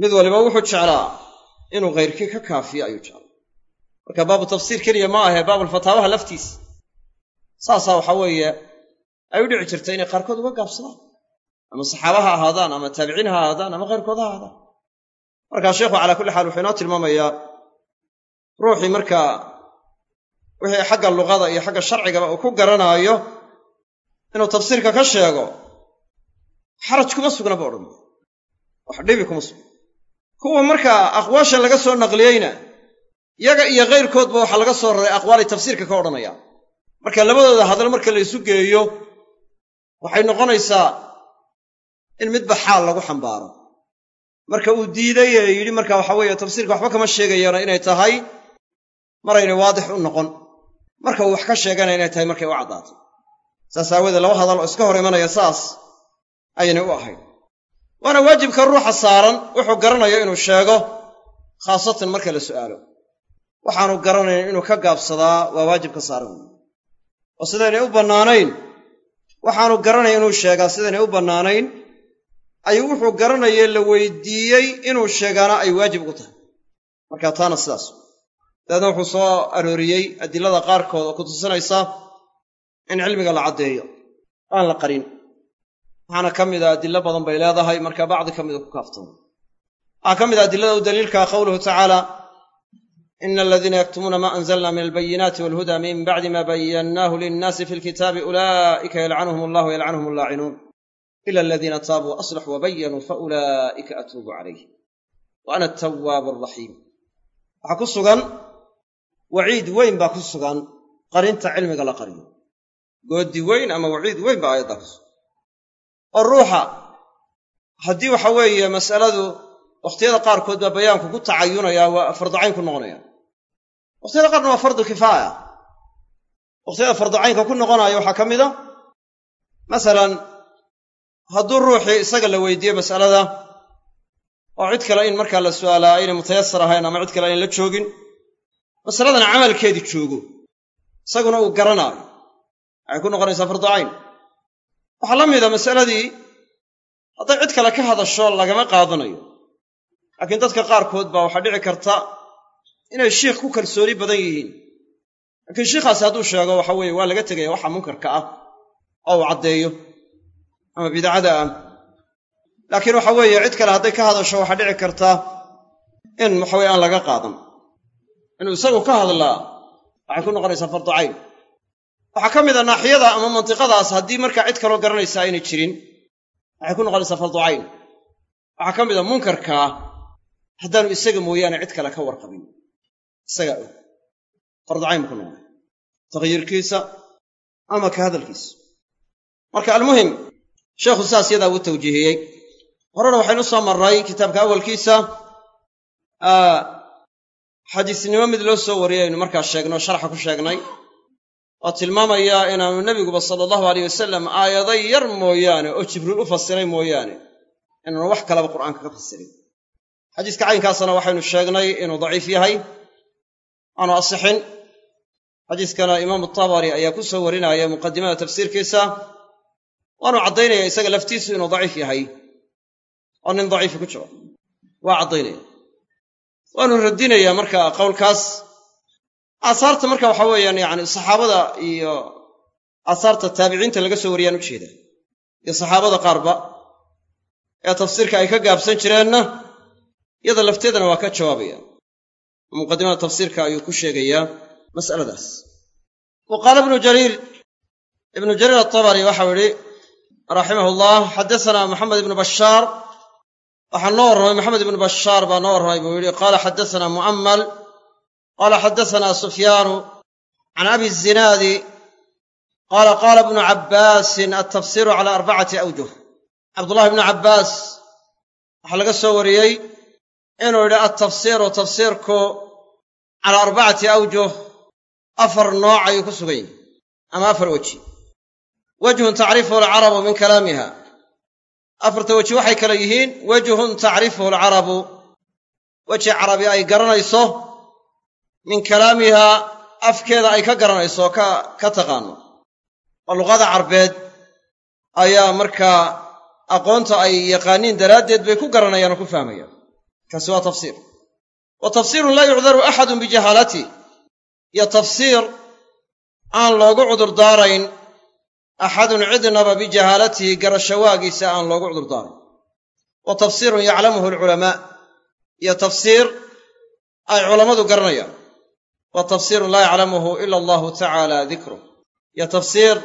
Mid waliba wuxuu jeclaa inuu khayrkii ka kaafiyo ayuu jeclaa. Marka baabu tafsiir keliya ma ahee baabulfataawaha laftiisa saasaa waxaa weeye ay u dhici jirtay inay qaarkood uga gaabsadaan. Ama saxaaba ha ahaadaan ama taabiciin ha ahaadaan ama khayrkood ha ahaadaan. Markaa sheikhu calaa kulli xaal wuxuu inoo tilmaamayaa ruuxii markaa wixii xagga luqada iyo xagga sharcigaba uu ku garanaayo inuu tafsiirka ka sheego xaraj kuma sugna ba odhan. Wax dhibi kuma sugna. Kuwa markaa aqwaashan laga soo naqliyeyna yaga iyo kayrkoodba waxaa laga soo raray aqwaalay tafsiirka ka odhanayaan marka labadooda hadal marka la isu geeyo waxay noqonaysaa in midba xaal lagu xambaaro. Marka uu diiday ee yidhi marka waxa weeye tafsiirka waxba kama sheegayaana inay tahay maraynay waadix u noqon. Marka uu wax ka sheegana inay tahay markay u caddaatay saas aawoodee laba hadal oo iska hor imanaya saas ayaynay u ahayn waana waajibka ruuxa saaran wuxuu garanayo inuu sheego khaasatan marka la su'aalo. Waxaanu garanayn inuu ka gaabsadaa waa waajibka saaran oo sidaynay u bannaanayn. Waxaanu garanaya inuu sheegaa sidaynay u bannaanayn. Ayuu wuxuu garanayee la weydiiyey inuu sheegaana ay waajib ugu tahay. Marka taana sidaas. Dabeedna wuxuu soo arooriyey adilada qaarkood oo ku tusinaysa in cilmiga la caddeeyo. Aan la qarin. Waxaana ka mid a adilo badan bay leedahay. Marka bacdi ka mida ku kaaftama waxaa ka mid a adilada u daliilkaa qowluhu tacaala ina aladiina yaktumuuna ma anzalna min albayinaati walhuda min bacdi ma bayannaahu linnaasi fi lkitaabi ulaa'ika yalcanuhum allahu yalcanuhum allaacinuun ila aladiina taabuu waaslaxuu wabayanuu faulaa'ika atuubu calayhim wa ana atawaabu alraxiim waxaa ku sugan waciid weyn baa ku sugan qarinta cilmiga la qariyo goodi weyn ama waciid weyn baa aayaddaa ku sugan oo ruuxa haddii waxa weeye mas'aladu wakhtiyada qaarkood baa bayaanku ku tacayunaya waa farducayn ku noqonaya wakhtiyada qaarna waa fardu kifaaya wakhtiyada farducaynka ku noqonaya waxaa ka mid a masalan hadduu ruuxii isaga la weydiiyo mas'alada oo cid kale in markaa la su'aalaa aynay mutayasir ahayn ama cid kale ayn la joogin masaladan camalkeedii joogo isaguna uu garanaayo. Waxay ku noqonaysaa farducayn waxaa la mida masaladii hadday cid kale ka hadasho lagama qaadanayo. Laakiin dadka qaarkood baa waxaa dhici karta inay shiikh ku kalsooni badan yihiin. Laakiin shiikhaasi hadduu sheego waxa weeye waa laga tegaya waxa munkarka ah oo uu caddeeyo ama bidcada ah. Laakiin waxa weeye cid kale hadday ka hadasho waxaa dhici karta in waxaweye aan laga qaadan. Inuu isagu ka hadlaa waxay ku noqonaysaa fardu cayn. Waxaa ka mid a naaxiyada ama mantiqadaas haddii markaa cid kaloo garanaysa aynay jirin waxay ku noqonaysaa fardu cayn. Waxaa ka mid a munkarkaa haddaanu isaga mooyaane cid kale ka warqabin isagaa og fardu cayn buu ku noqonaya takhyiirkiisa ama ka hadalkiisa. Marka almuhim sheekhu saas yadaa uu tawjiihiyey. Horena waxaynu soo marray kitaabka awalkiisa xadiisnimo mid loo soo wariyay aynu markaa sheegno sharxa ku sheegnay oo tilmaamaya inaanu nebiguba sala allahu aleyh wasalam aayaday yar mooyaane oo jibriil u fasiray mooyaane inaanu wax kalaba qur'aanka ka fasirin. Xadiiska caynkaasna waxaynu sheegnay inuu daciif yahay aanu asixin xadiiskana imaamu tabari ayaa ku soo warinaya muqadimada tafsiirkiisa. Waanu caddaynaya isaga laftiisu inuu daciif yahay. Oo nin daciifi ku jiro. Waa caddaynaya. Waanu radinayaa marka qowlkaas. Aasaarta marka waxa weeyaan yacni saxaabada iyo aasaarta taabiciinta laga soo wariyaan u jeeda. Iyo saxaabada qaarba. Ee tafsiirka ay ka gaabsan jireenna iyada lafteedana waa ka jawaabaya muqadimada tafsiirka ayuu ku sheegayaa mas'aladaas. Wa qaala ibnu jariir ibnu jariir atabari waxau idhi raximah llah xaddasanaa maxamed ibnu bashaar. Waxaa noo warramay maxamed ibnu bashaar baa noo warramay buu yidhi qaala xaddasanaa mu'ammal qaala xaddasanaa sufyaanu can abi zinaadi qaala qaala ibnu cabbaasin altafsiiru cala arbacati awjuh. Cabdullahi ibnu cabbaas waxaa laga soo wariyey inuu yidhi altafsiiru tafsiirku cala arbacati awjuh afar nooc ayuu ku sugan yahy ama afar weji. Wejhun tacrifuhu alcarabu min kalaamiha. Afarta weji waxay kale yihiin wejhun tacrifuhu alcarabu. Weji carabi ay garanayso min kalaamihaa afkeeda ay ka garanayso ka ka taqaano. Oo luqada carbeed ayaa markaa aqoonta ay yaqaaniin daraaddeed bay ku garanayaan oo ku fahmayaan kaasi waa tafsiir wa tafsiirun laa yucdaru axadun bijahaalati iyo tafsiir aan loogu cudurdaarayn axadun cidnaba bijahaalatihi garashawaagiisa aan loogu cudurdaarayn. Wa tafsiirun yaclamuhu alculamaa. Iyo tafsiir ay culammadu garanayaan. Wa tafsiirun laa yaclamuhu ila allahu tacaala dikruh. Iyo tafsiir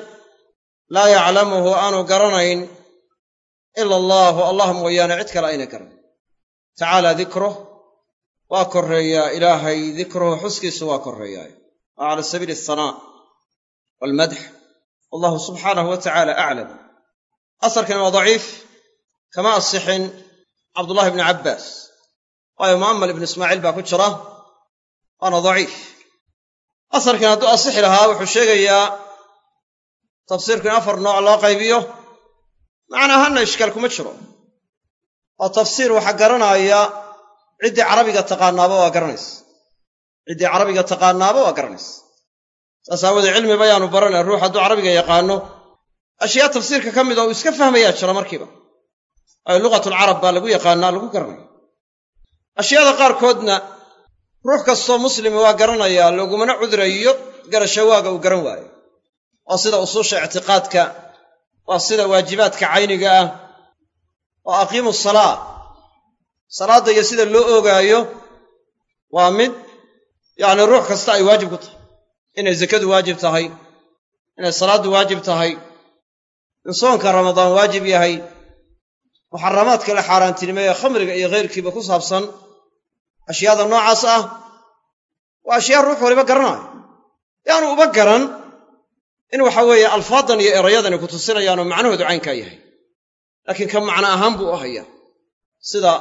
laa yaclamuhu aanu garanayn ila allaahu allah mooyaane cid kale ayna garan tacaala dikruh waa korreeyaa ilaahay dikruhu xuskiisu waa korreeyaa waa cala sabiili alsanaa waalmadx wallahu subxaanahu wa tacaala aclam asarkani waa daciif. Kama asixin cabdullahi bni cabbaas waayo mu'amal ibnu ismaaciil baa ku jira. Waana daciif. Asarkan hadduu asixi lahaa wuxuu sheegayaa tafsiirku in afar nooc loo qaybiyo. Macna ishkaal kuma jiro oo tafsiir waxaa garanaya ciddii carabiga taqaanaaba waa garanaysa. Ciddii carabiga taqaanaaba waa garanaysa. Saas aawoodee cilmi bayaanu baranaya ruux hadduu carabiga yaqaano. Ashyaa tafsiirka ka mid oo uu iska fahmayaa jira markiiba. Waayo lugatulcarab baa lagu yaqaanaa lagu garanaya ashyaada qaarkoodna ruux kastoo muslimi waa garanayaa lagumana cudrayo garashawaaga uu garan waayo. Waa sida usuusha ictiqaadka waa sida waajibaadka cayniga ah oo aqiimu salaa. Salaadda iyo sida loo oogaayo waa mid yacni ruux kasta ay waajib ku tahay. Inay zakadu waajib tahay inay salaaddu waajib tahay in soonka ramadaan waajib yahay muxaramaadka la xaaraantinimeeye khamriga iyo khayrkiiba ku saabsan ashyaada noocaas ah waa ashyaa ruux waliba garanaayo yaanu uba garan in waxa weeye alfaadan iyo erayadani ku tusinayaanoo macnahoodu caynkaa yahay laakiin ka macno ahaan buu u hayaa. Sida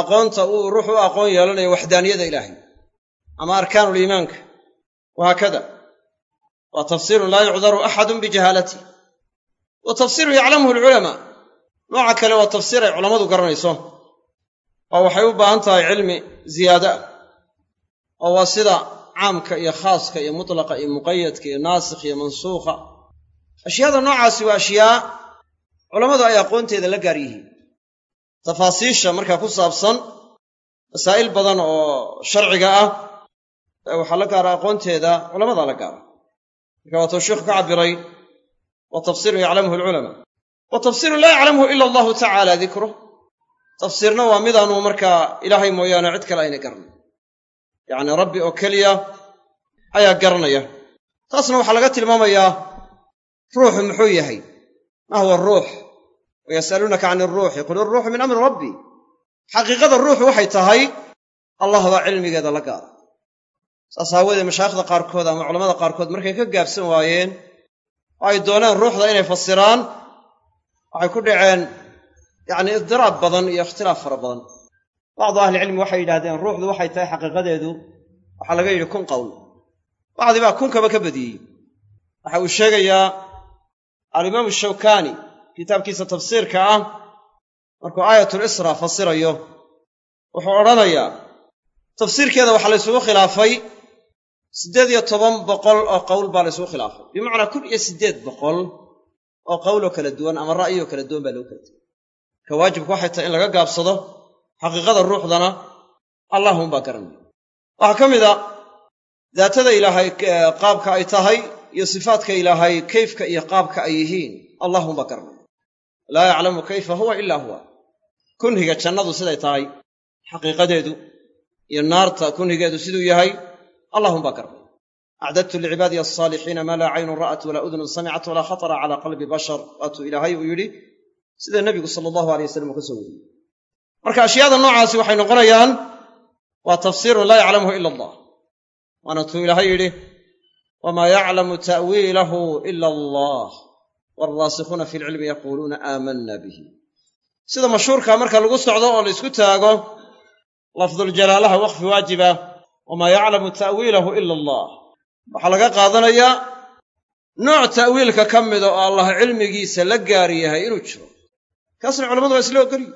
aqoonta uu ruux u aqoon yeelanayo waxdaaniyada ilaahay. Ama arkaanuliimaanka wahaakada waa tafsiirun laa yucdaru axadun bijahaalati. Wa tafsiirun yaclamuhu alculamaa. Nooca kale waa tafsiir ay culammadu garanayso. Oo waxay u baahan tahay cilmi ziyaado ah. Oo waa sida caamka iyo khaaska iyo mutlaqa iyo muqayadka iyo naasikh iyo mansuukha ashyaada noocaasi waa ashyaa culammadu ay aqoonteeda la gaar yihiin. Tafaasiisha markaa ku saabsan masaa'il badan oo sharciga ah waxaa la gaara aqoonteeda culammadaa la gaara marka waatuu sheikhu ka cabbiray wa tafsiirun yaclamuhu alculamaa. Wa tafsiirun laa yaclamuhu ila allahu tacaala dikruh. Tafsiirna waa midaanu markaa ilaahay mooyaane cid kale ayna garanay yacni rabbi oo keliya ayaa garanaya. Taasna waxaa laga tilmaamayaa ruuxu muxuu yahay? Ma huwa ruux wayas'aluunaka can iruuxi qul iruuxu min amri rabbi xaqiiqada ruuxu waxay tahay allah baa cilmigeeda la gaara saas aawoodee mashaayikhda qaarkood ama culamada qaarkood markay ka gaabsan waayeen oo ay dooneen ruuxda inay fasiraan waxay ku dhaceen yacni idiraab badan iyo ikhtilaaf fara badan bacdu ahlicilmi waxay yidhahdeen ruuxdu waxay tahay xaqiiqadeedu waxaa laga yidhi kun qowl bacdi baa kunkaba ka badiyey waxa uu sheegayaa alimaamu shawkaani kitaabkiisa tafsiirka ah markuu aayatul isra fasirayo wuxuu odhanayaa tafsiirkeeda waxaa la ysugu khilaafay siddeed iyo toban boqol oo qowl baa la ysugu khilaafay. Bimacnaa kun iyo siddeed boqol oo qowloo kala duwan ama ra'yoo kala duwan baa loo kala duwan. Marka waajibku waxay tahay in laga gaabsado xaqiiqada ruuxdana allahunbaa garanaya waxaa ka mid a daatada ilaahay qaabka ay tahay iyo sifaadka ilaahay kayfka iyo qaabka ay yihiin allahunbaa garanaya laa yaclamu kayfa huwa ilaa huwa. Kunhiga jannadu siday tahay xaqiiqadeedu iyo naarta kunhigeedu siduu yahay allahunbaa garanaya acdadtu licibaadiya alsaalixiina maa laa caynun ra'at walaa udunun samicat walaa khatara calaa qalbi bashar waatuu ilaahay uu yidhi sida nebigu sala allahu alay wasalam uu ka soo wariyey. Marka ashyaada noocaasi waxay noqonayaan waa tafsiirun laa yaclamuhu ila allah. Waana tuu ilaahay yidhi wamaa yaclamu ta'wiilahu ila allah waalraasikhuuna fi lcilmi yaquuluuna aamanna bihi sida mashhuurkaa marka lagu socdo oo la isku taago lafduljalaalaha waqfi waajiba wamaa yaclamu ta'wiilahu ila allah waxaa laga qaadanayaa nooc ta'wiilka ka mida oo allah cilmigiisa la gaar yahay inuu jiro kaasna culamadu waa isla ogolyi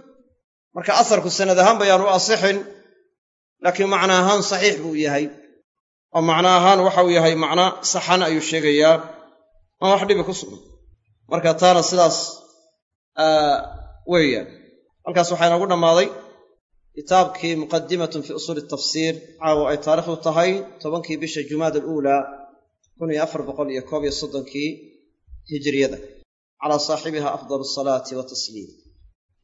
marka asarku sanad ahaan bayaan u asixin laakiin macna ahaan saxiix buu yahay oo macno ahaan waxauu yahay macno saxan ayuu sheegayaa aan wax dhibi ku sugna marka taana sidaas weeyaan. Halkaas waxaa inoogu dhammaaday kitaabkii muqadimatun fi usuuli tafsiir caawa ay taarikhdu tahay tobankii bisha jumaada aluulaa kun iyo afar boqol iyo koob iyo soddonkii hijriyada calaa saaxibiha afdal asalaati wa tasliim.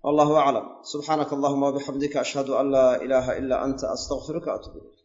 Wallahu aclam. Subxaanaka allahuma wabixamdika ashhadu an laa ilaaha ilaa anta astaqfiruka atuub ilayk